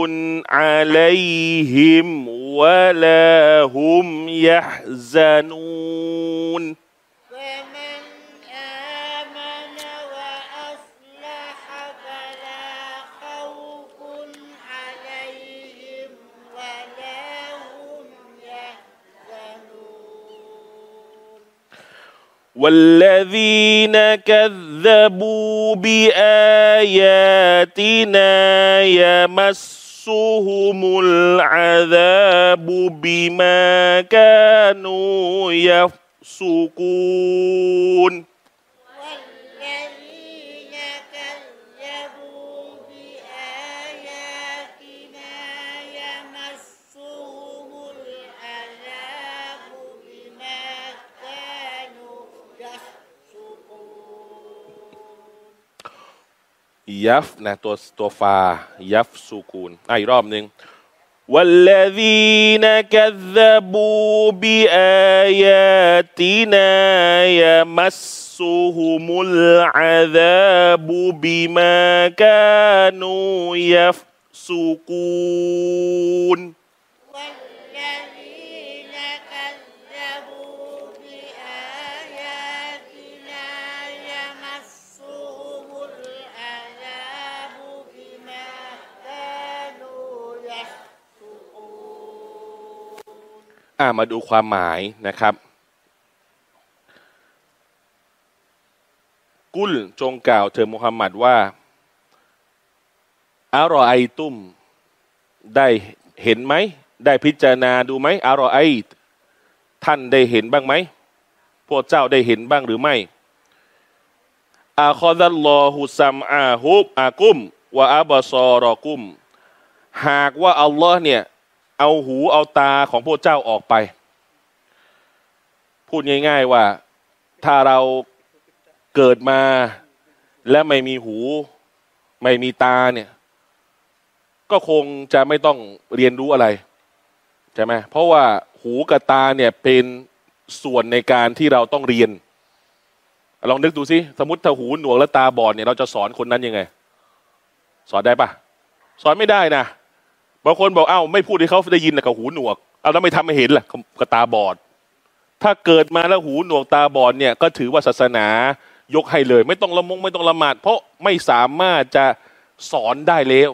عليهم ولا هم يحزنون. والذين كذبوا بآياتنا يمسهم العذاب بما كانوا يفسقون ยัฟนะตัวตัวฟา ยัฟสุกูนอ่ะอีกรอบหนึ่ง والذين كذبوا بآياتنا يمسهم العذاب بما كانوا يفسقون อะมาดูความหมายนะครับกุลจงกล่าวเธอมุฮัมมัดว่าอารอไอตุม ได้เห็นไหม ได้พิจารณาดูไหมอารอไอท่านได้เห็นบ้างไหม พวกเจ้าได้เห็นบ้างหรือไม่อาคอดัลลอฮุซัมอาฮุบอากุมวะอาบซอรอกุม หากว่าอัลลอฮ์เนี่ย เอาหูเอาตาของพวกเจ้าออกไป พูดง่าย ๆว่า ถ้าเราเกิดมาและไม่มีหู ไม่มีตาเนี่ย ก็คงจะไม่ต้องเรียนรู้อะไรใช่ไหมเพราะว่าหูกับตาเนี่ยเป็นส่วนในการที่เราต้องเรียน ลองนึกดูสิสมมติถ้าหูหนวกและตาบอดเนี่ยเราจะสอนคนนั้นยังไง สอนได้ปะสอนไม่ได้นะ บางคนบอกเอ้าไม่พูดให้เขาได้ยินนะกับหูหนวกเอาแล้วไม่ทำให้เห็นล่ะกับตาบอด ถ้าเกิดมาแล้วหูหนวกตาบอดเนี่ยก็ถือว่าศาสนายกให้เลย ไม่ต้องละมงไม่ต้องละหมาด เพราะไม่สามารถจะสอนได้แล้ว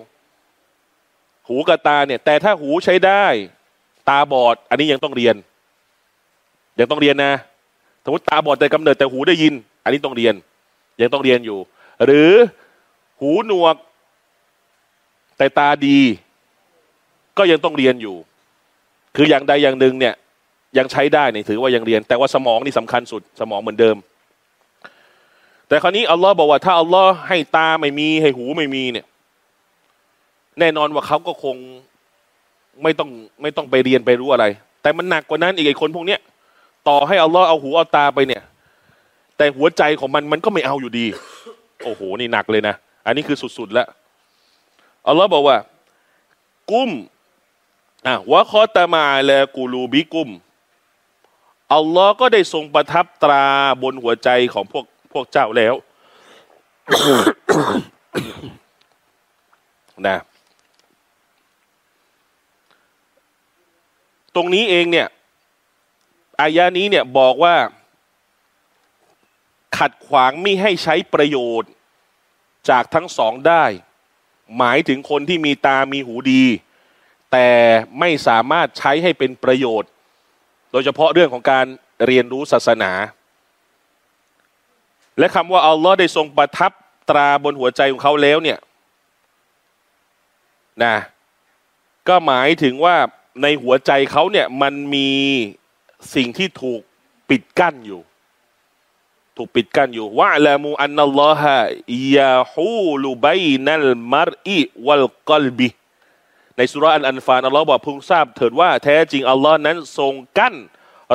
หูกับตาเนี่ย แต่ถ้าหูใช้ได้ ตาบอด อันนี้ยังต้องเรียน ยังต้องเรียนนะสมมติตาบอดแต่กำเนิดแต่หูได้ยิน อันนี้ต้องเรียน ยังต้องเรียนอยู่ หรือหูหนวก แต่ตาดี ก็ยังต้องเรียนอยู่ คืออย่างใดอย่างหนึ่งเนี่ยยังใช้ได้เนี่ยถือว่ายังเรียน แต่ว่าสมองนี่สำคัญสุดสมองเหมือนเดิม แต่คราวนี้อัลลอฮ์บอกว่าถ้าอัลลอฮ์ให้ตาไม่มีให้หูไม่มีเนี่ย แน่นอนว่าเขาก็คงไม่ต้องไม่ต้องไปเรียนไปรู้อะไร แต่มันหนักกว่านั้นอีกไอ้คนพวกเนี้ยต่อให้อัลลอฮ์เอาหูเอาตาไปเนี่ย แต่หัวใจของมันมันก็ไม่เอาอยู่ดี โอ้โหนี่หนักเลยนะ อันนี้คือสุดๆแล้วอัลลอฮ์บอกว่า กุ้ม อะวะคอตมาแลกูลูบิกุม อัลลอฮ์ก็ได้ทรงประทับตราบนหัวใจของพวกพวกเจ้าแล้วนะตรงนี้เองเนี่ยอายะนี้เนี่ยบอกว่า ขัดขวางไม่ให้ใช้ประโยชน์ จากทั้งสองได้ หมายถึงคนที่มีตามีหูดี แต่ไม่สามารถใช้ให้เป็นประโยชน์ โดยเฉพาะเรื่องของการเรียนรู้ศาสนา และคำว่าอัลลอฮ์ได้ทรงประทับตราบนหัวใจของเขาแล้วเนี่ยนะก็หมายถึงว่าในหัวใจเขาเนี่ยมันมีสิ่งที่ถูกปิดกั้นอยู่ ถูกปิดกั้นอยู่ว่าละมูอันนัลลอฮะยาฮูลูบัยนัลมารอิวัลกลบิ ในสุราอันอันฟานอัลลอฮ์บอกพึงทราบเถิดว่าแท้จริงอัลลอฮ์นั้นทรงกั้น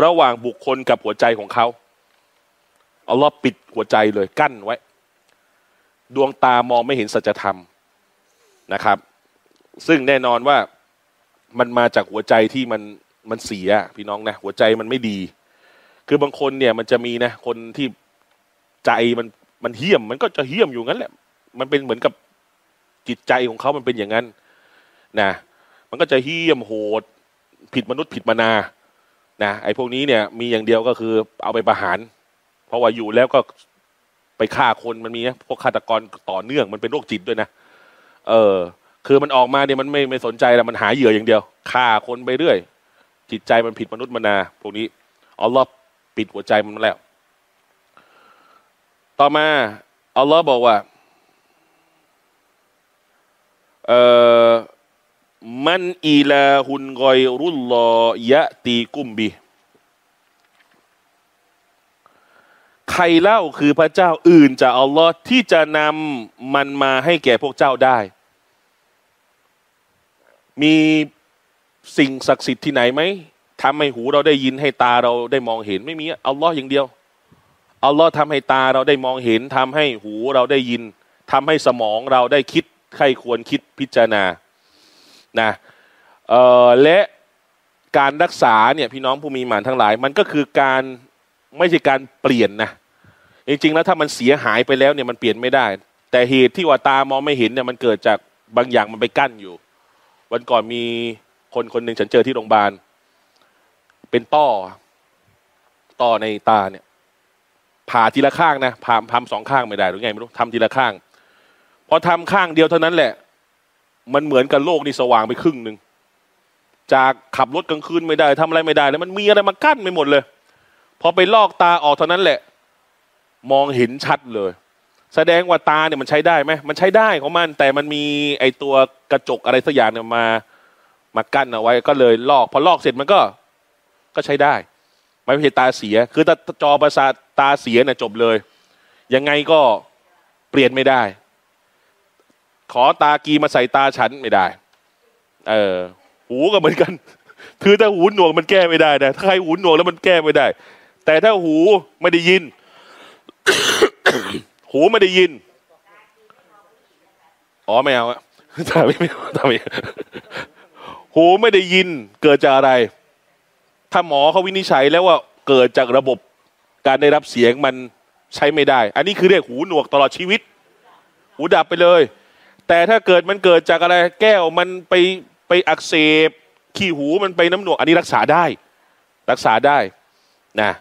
ระหว่างบุคคลกับหัวใจของเขาอัลลอฮ์ปิดหัวใจเลยกั้นไว้ ดวงตามองไม่เห็นสัจธรรมนะครับ ซึ่งแน่นอนว่ามันมาจากหัวใจที่มันมันเสียพี่น้องนะหัวใจมันไม่ดี คือบางคนเนี่ยมันจะมีนะคนที่ใจมันมันเหี้ยม มันก็จะเหี้ยมอยู่งั้นแหละ มันเป็นเหมือนกับจิตใจของเขามันเป็นอย่างนั้น นะมันก็จะเหี้ยมโหด ผิดมนุษย์ผิดมนานะไอ้พวกนี้เนี่ยมีอย่างเดียวก็คือเอาไปประหาร เพราะว่าอยู่แล้วก็ไปฆ่าคนมันมีนะพวกฆาตกรต่อเนื่องมันเป็นโรคจิตด้วยนะเออ คือมันออกมาเนี่ยมันไม่ไม่สนใจแล้วมันหาเหยื่ออย่างเดียวฆ่าคนไปเรื่อย จิตใจมันผิดมนุษย์มนา พวกนี้อัลลอฮ์ปิดหัวใจมันแล้ว ต่อมาอัลลอฮ์บอกว่า เอ่อ มันอีลาฮุนกอยรุลลอยะตีกุมบีใครเล่าคือพระเจ้าอื่นจากอัลลอฮ์ที่จะนำมันมาให้แก่พวกเจ้าได้ มีสิ่งศักดิ์สิทธิ์ที่ไหนไหมทำให้หูเราได้ยินให้ตาเราได้มองเห็นไม่มีอัลลอฮ์อย่างเดียวอัลลอฮ์ทำให้ตาเราได้มองเห็นทำให้หูเราได้ยินทำให้สมองเราได้คิดใครควรคิดพิจารณา นะเออและการรักษาเนี่ยพี่น้องผู้มีหมานทั้งหลาย มันก็คือการไม่ใช่การเปลี่ยนนะจริงๆแล้วถ้ามันเสียหายไปแล้วเนี่ยมันเปลี่ยนไม่ได้ แต่เหตุที่ว่าตามองไม่เห็นเนี่ยมันเกิดจากบางอย่างมันไปกั้นอยู่ วันก่อนมีคนคนหนึ่งฉันเจอที่โรงพยาบาล เป็นต้อต้อในตาเนี่ยผ่าทีละข้างนะผ่าทำสองข้างไม่ได้หรือไงไม่รู้ทำทีละข้าง พอทำข้างเดียวเท่านั้นแหละ มันเหมือนกับโลกนี่สว่างไปครึ่งหนึ่งจากขับรถกลางคืนไม่ได้ทำอะไรไม่ได้แล้วมันมีอะไรมากั้นไปหมดเลย พอไปลอกตาออกเท่านั้นแหละ มองเห็นชัดเลย แสดงว่าตาเนี่ยมันใช้ได้ไหมมันใช้ได้ของมัน แต่มันมีไอตัวกระจกอะไรสักอย่างเนี่ยมามากั้นเอาไว้ก็เลยลอก พอลอกเสร็จมันก็ก็ใช้ได้ไม่ใช่ตาเสีย คือถ้าจอประสาทตาเสียเนี่ยจบเลย ยังไงก็เปลี่ยนไม่ได้ ขอตากีมาใส่ตาฉันไม่ได้ เออ หูก็เหมือนกัน คือถ้าหูหนวกมันแก้ไม่ได้นะถ้าใครหูหนวกแล้วมันแก้ไม่ได้ แต่ถ้าหูไม่ได้ยิน หูไม่ได้ยิน อ๋อไม่เอาอะตาไม่เอาตาไม่หูไม่ได้ยิน เกิดจากอะไร ถ้าหมอเขาวินิจฉัยแล้วว่าเกิดจากระบบการได้รับเสียงมันใช้ไม่ได้ อันนี้คือเรียกหูหนวกตลอดชีวิต หูดับไปเลย แต่ถ้าเกิดมันเกิดจากอะไรแก้วมันไปไปอักเสบขี้หูมันไปน้ำหนวกอันนี้รักษาได้ รักษาได้นะ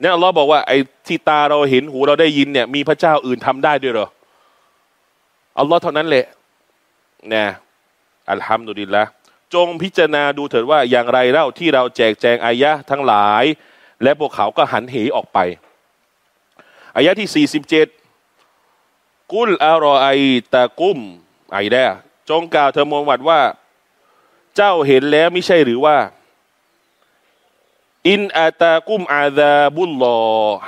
เนี่ยอัลลอฮ์บอกว่าไอ้ที่ตาเราเห็นหูเราได้ยินเนี่ยมีพระเจ้าอื่นทำได้ด้วยเหรออัลลอฮ์เท่านั้นแหละนะอัลฮัมดุลิลละจงพิจารณาดูเถิดว่าอย่างไรเล่าที่เราแจกแจงอายะทั้งหลาย และพวกเขาก็หันเหออกไปอายะที่ 47 กุลอารอไอตะกุมไอแดจงกล่าวเธอมวลวัดว่า เจ้าเห็นแล้วไม่ใช่หรือว่า อินอาตากุมอาดาบุลลอ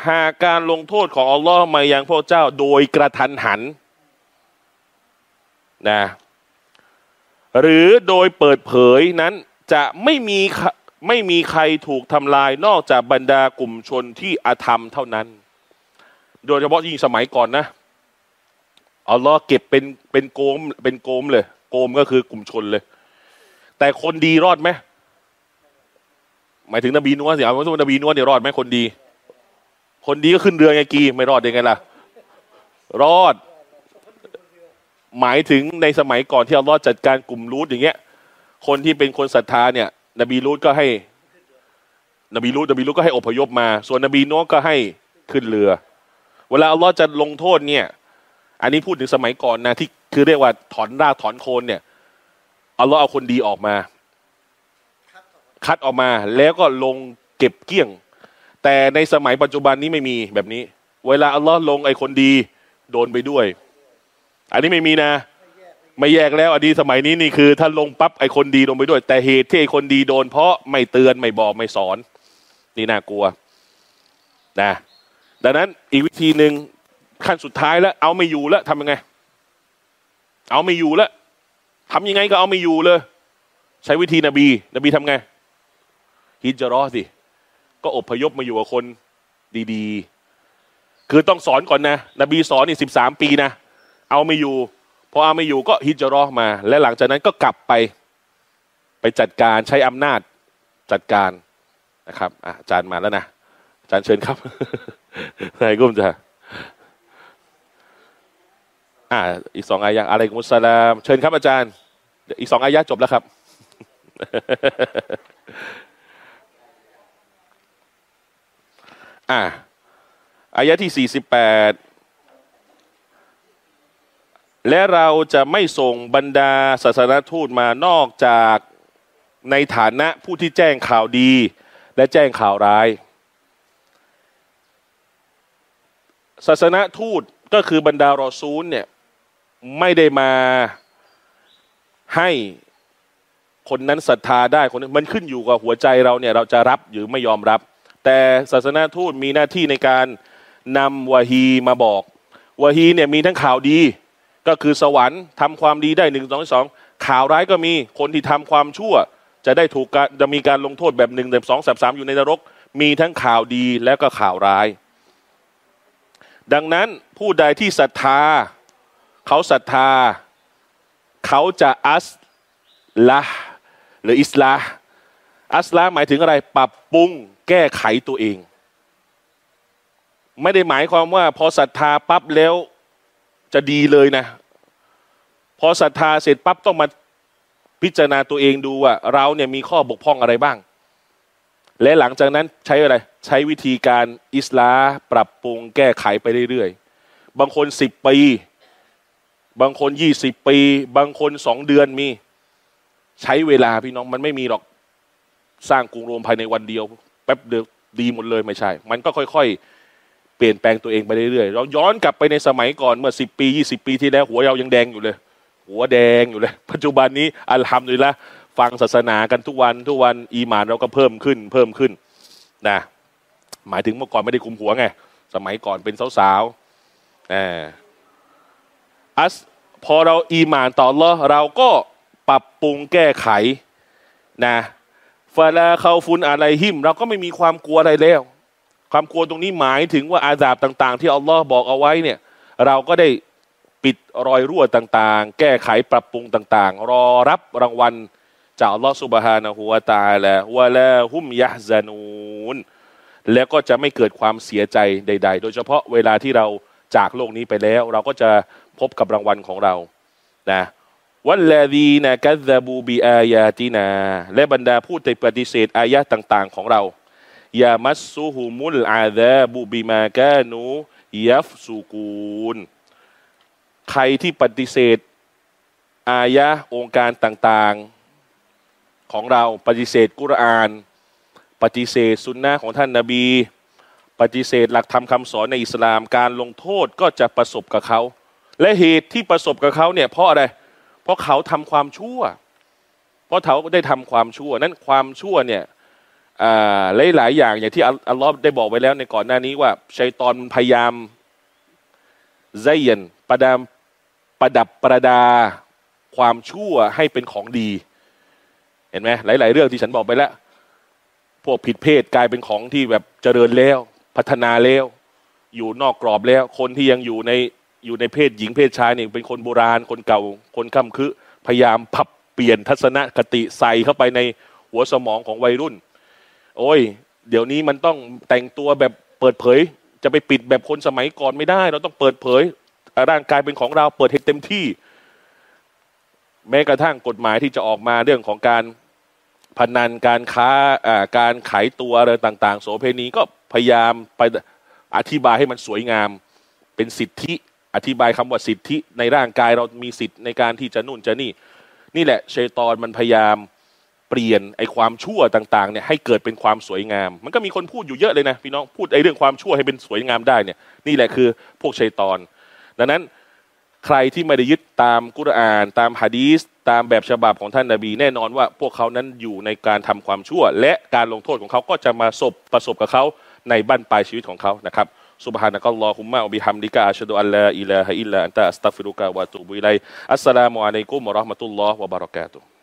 หากการลงโทษของอัลลอฮ์มายังพวกเจ้าโดยกระทันหันนะหรือโดยเปิดเผยนั้นจะไม่มีไม่มีใครถูกทำลายนอกจากบรรดากลุ่มชนที่อาธรรมเท่านั้น โดยเฉพาะยิ่งสมัยก่อนนะ อัลลอฮ์เก็บเป็นเป็นโกมเป็นโกมเลย โกมก็คือกลุ่มชนเลย แต่คนดีรอดไหมหมายถึงนบีนัวสิเอาสมมตินบีนัวเนี่ยรอดไหมคนดี คนดีก็ขึ้นเรือไงกีไม่รอดยังไงล่ะ รอด หมายถึงในสมัยก่อนที่อัลลอฮ์จัดการกลุ่มรูทอย่างเงี้ย คนที่เป็นคนศรัทธาเนี่ย นบีรูทก็ให้ นบีรูทนบีรูทก็ให้อพยพมา ส่วนนบีโน้ก็ให้ขึ้นเรือ เวลาอัลลอฮ์จะลงโทษเนี่ย อันนี้พูดถึงสมัยก่อนนะที่คือเรียกว่าถอนรากถอนโคนเนี่ยอัลลอฮ์เอาคนดีออกมา คัดออกมาแล้วก็ลงเก็บเกี้ยง แต่ในสมัยปัจจุบันนี้ไม่มีแบบนี้ เวลาอัลลอฮ์ลงไอ้คนดีโดนไปด้วย อันนี้ไม่มีนะ ไม่แยกแล้วอันนี้สมัยนี้นี่คือ ถ้าลงปั๊บไอ้คนดีลงไปด้วย แต่เหตุที่ไอ้คนดีโดน เพราะไม่เตือนไม่บอกไม่สอน นี่น่ากลัวนะดังนั้นอีกวิธีหนึ่ง ขั้นสุดท้ายแล้ว เอาไม่อยู่แล้วทำยังไง เอาไม่อยู่แล้วทำยังไงก็เอาไม่อยู่เลย ใช้วิธีนบี นบีทำไงฮิจรอสิก็อพยพมาอยู่กับคนดีๆ คือต้องสอนก่อนนะ นบีสอนนี่สิบสามปีนะ เอาไม่อยู่ พอเอาไม่อยู่ก็ฮิจรอมา และหลังจากนั้นก็กลับไป ไปจัดการใช้อำนาจจัดการนะครับอาจารย์มาแล้วนะ อาจารย์เชิญครับนายกุ้มจะ อ่า อีกสองอายะอะไรกุสลาม เชิญครับอาจารย์ อีกสองอายะจบแล้วครับ อ่าอายะที่สี่สิบแปดและเราจะไม่ส่งบรรดาศาสนทูตมานอกจากในฐานะผู้ที่แจ้งข่าวดี และแจ้งข่าวร้าย ศาสนทูตก็คือบรรดารอซูลเนี่ย ไม่ได้มาให้คนนั้นศรัทธาได้คนนั้นมันขึ้นอยู่กับหัวใจเราเนี่ยเราจะรับหรือไม่ยอมรับ แต่ศาสนาทูตมีหน้าที่ในการนำวะฮีมาบอกวะฮีเนี่ยมีทั้งข่าวดี ก็คือสวรรค์ทำความดีได้หนึ่งสองสองข่าวร้ายก็มีคนที่ทำความชั่ว จะได้ถูกจะมีการลงโทษแบบหนึ่งแบบสองแบบสามอยู่ในนรก มีทั้งข่าวดีแล้วก็ข่าวร้าย ดังนั้นผู้ใดที่ศรัทธา เขาศรัทธา เขาจะอัสละหรืออิสลาอัสลาหมายถึงอะไรปรับปรุงแก้ไขตัวเอง ไม่ได้หมายความว่า พอศรัทธาปั๊บแล้วจะดีเลยนะ พอศรัทธาเสร็จปั๊บต้องมาพิจารณาตัวเองดูว่า เราเนี่ยมีข้อบกพร่องอะไรบ้าง และหลังจากนั้นใช้อะไร ใช้วิธีการอิสลาปรับปรุงแก้ไขไปเรื่อยๆ บางคนสิบปี บางคนยี่สิบปี บางคนสองเดือนมี ใช้เวลาพี่น้องมันไม่มีหรอกสร้างกรุงโรมภายในวันเดียว แป๊บเดียวดีหมดเลยไม่ใช่ มันก็ค่อยๆ เปลี่ยนแปลงตัวเองไปเรื่อยๆเราย้อนกลับไปในสมัยก่อนเมื่อสิบปียี่สิบปีที่แล้ว หัวเรายังแดงอยู่เลย หัวแดงอยู่เลย ปัจจุบันนี้อัลฮัมดุลิละฟังศาสนากันทุกวันทุกวันอีมานเราก็เพิ่มขึ้น เพิ่มขึ้นนะหมายถึงเมื่อก่อนไม่ได้คุมหัวไง สมัยก่อนเป็นสาวๆอ่าอัส พอเราอีหมานต่ออัลเลอเราก็ปรับปรุงแก้ไขนะฟาลาเขาฟุนอะไรหิม เราก็ไม่มีความกลัวอะไรแล้ว ความกลัวตรงนี้หมายถึงว่าอาซาบต่าง ๆ ที่อัลลอฮ์บอกเอาไว้เนี่ย เราก็ได้ปิดรอยรั่วต่างๆ แก้ไขปรับปรุงต่างๆ รอรับรางวัลจากอัลลอฮฺสุบฮานะฮูวะตาละวะลาฮุมยะซานูนแล้วก็จะไม่เกิดความเสียใจใด ๆ โดยเฉพาะเวลาที่เราจากโลกนี้ไปแล้ว เราก็จะ พบกับรางวัลของเรานะวัลลาดีนะกัซบูบีอายาตินา และบรรดาผู้ที่ปฏิเสธอายะต่าง ๆ ของเรายามัสซูฮุมุลอาดาบูบิมากานูยัฟซูกูนใครที่ปฏิเสธอายะองค์การต่างๆของเราปฏิเสธกุรอาน ปฏิเสธสุนนะของท่านนาบี ปฏิเสธหลักธรรมคำสอนในอิสลามการลงโทษก็จะประสบกับเขา และเหตุที่ประสบกับเขาเนี่ยเพราะอะไร เพราะเขาทำความชั่ว เพราะเขาได้ทำความชั่ว นั้นความชั่วเนี่ยหลายหลายอย่างอย่างที่อัลลอฮ์ได้บอกไว้แล้วในก่อนหน้านี้ว่าชัยตอนพยายามไซยันประดามประดับประดาความชั่วให้เป็นของดี เห็นไหมหลาย ๆ เรื่องที่ฉันบอกไปแล้ว พวกผิดเพศกลายเป็นของที่แบบเจริญแล้ว พัฒนาแล้ว อยู่นอกกรอบแล้ว คนที่ยังอยู่ใน อยู่ในเพศหญิงเพศชายเนี่ยเป็นคนโบราณคนเก่าคนค้ำคือ พยายามพับเปลี่ยนทัศนคติใส่เข้าไปในหัวสมองของวัยรุ่น โอ้ย เดี๋ยวนี้มันต้องแต่งตัวแบบเปิดเผย จะไปปิดแบบคนสมัยก่อนไม่ได้ เราต้องเปิดเผย ร่างกายเป็นของเราเปิดให้เต็มที่ แม้กระทั่งกฎหมายที่จะออกมาเรื่องของการพนันการค้าการขายตัวอะไรต่าง ๆ โสเพณีก็พยายามไปอธิบายให้มันสวยงาม เป็นสิทธิ อธิบายคำว่าสิทธิในร่างกายเรามีสิทธิ์ในการที่จะนู่นจะนี่ นี่แหละเชตอนมันพยายามเปลี่ยนไอ้ความชั่วต่างๆเนี่ยให้เกิดเป็นความสวยงาม มันก็มีคนพูดอยู่เยอะเลยนะพี่น้องพูดไอ้เรื่องความชั่วให้เป็นสวยงามได้เนี่ยนี่แหละคือพวกเชตอน ดังนั้นใครที่ไม่ได้ยึดตามกุรอาน ตามฮะดีสตามแบบฉบับของท่านนาบี แน่นอนว่าพวกเขานั้นอยู่ในการทำความชั่ว และการลงโทษของเขาก็จะมาสบประสบกับเขาในบั้นปลายชีวิตของเขานะครับ Subhanakallahumma wa bihamdika asyhadu an la ilaha illa anta astaghfiruka wa tubuilai. Assalamualaikum warahmatullahi wabarakatuh.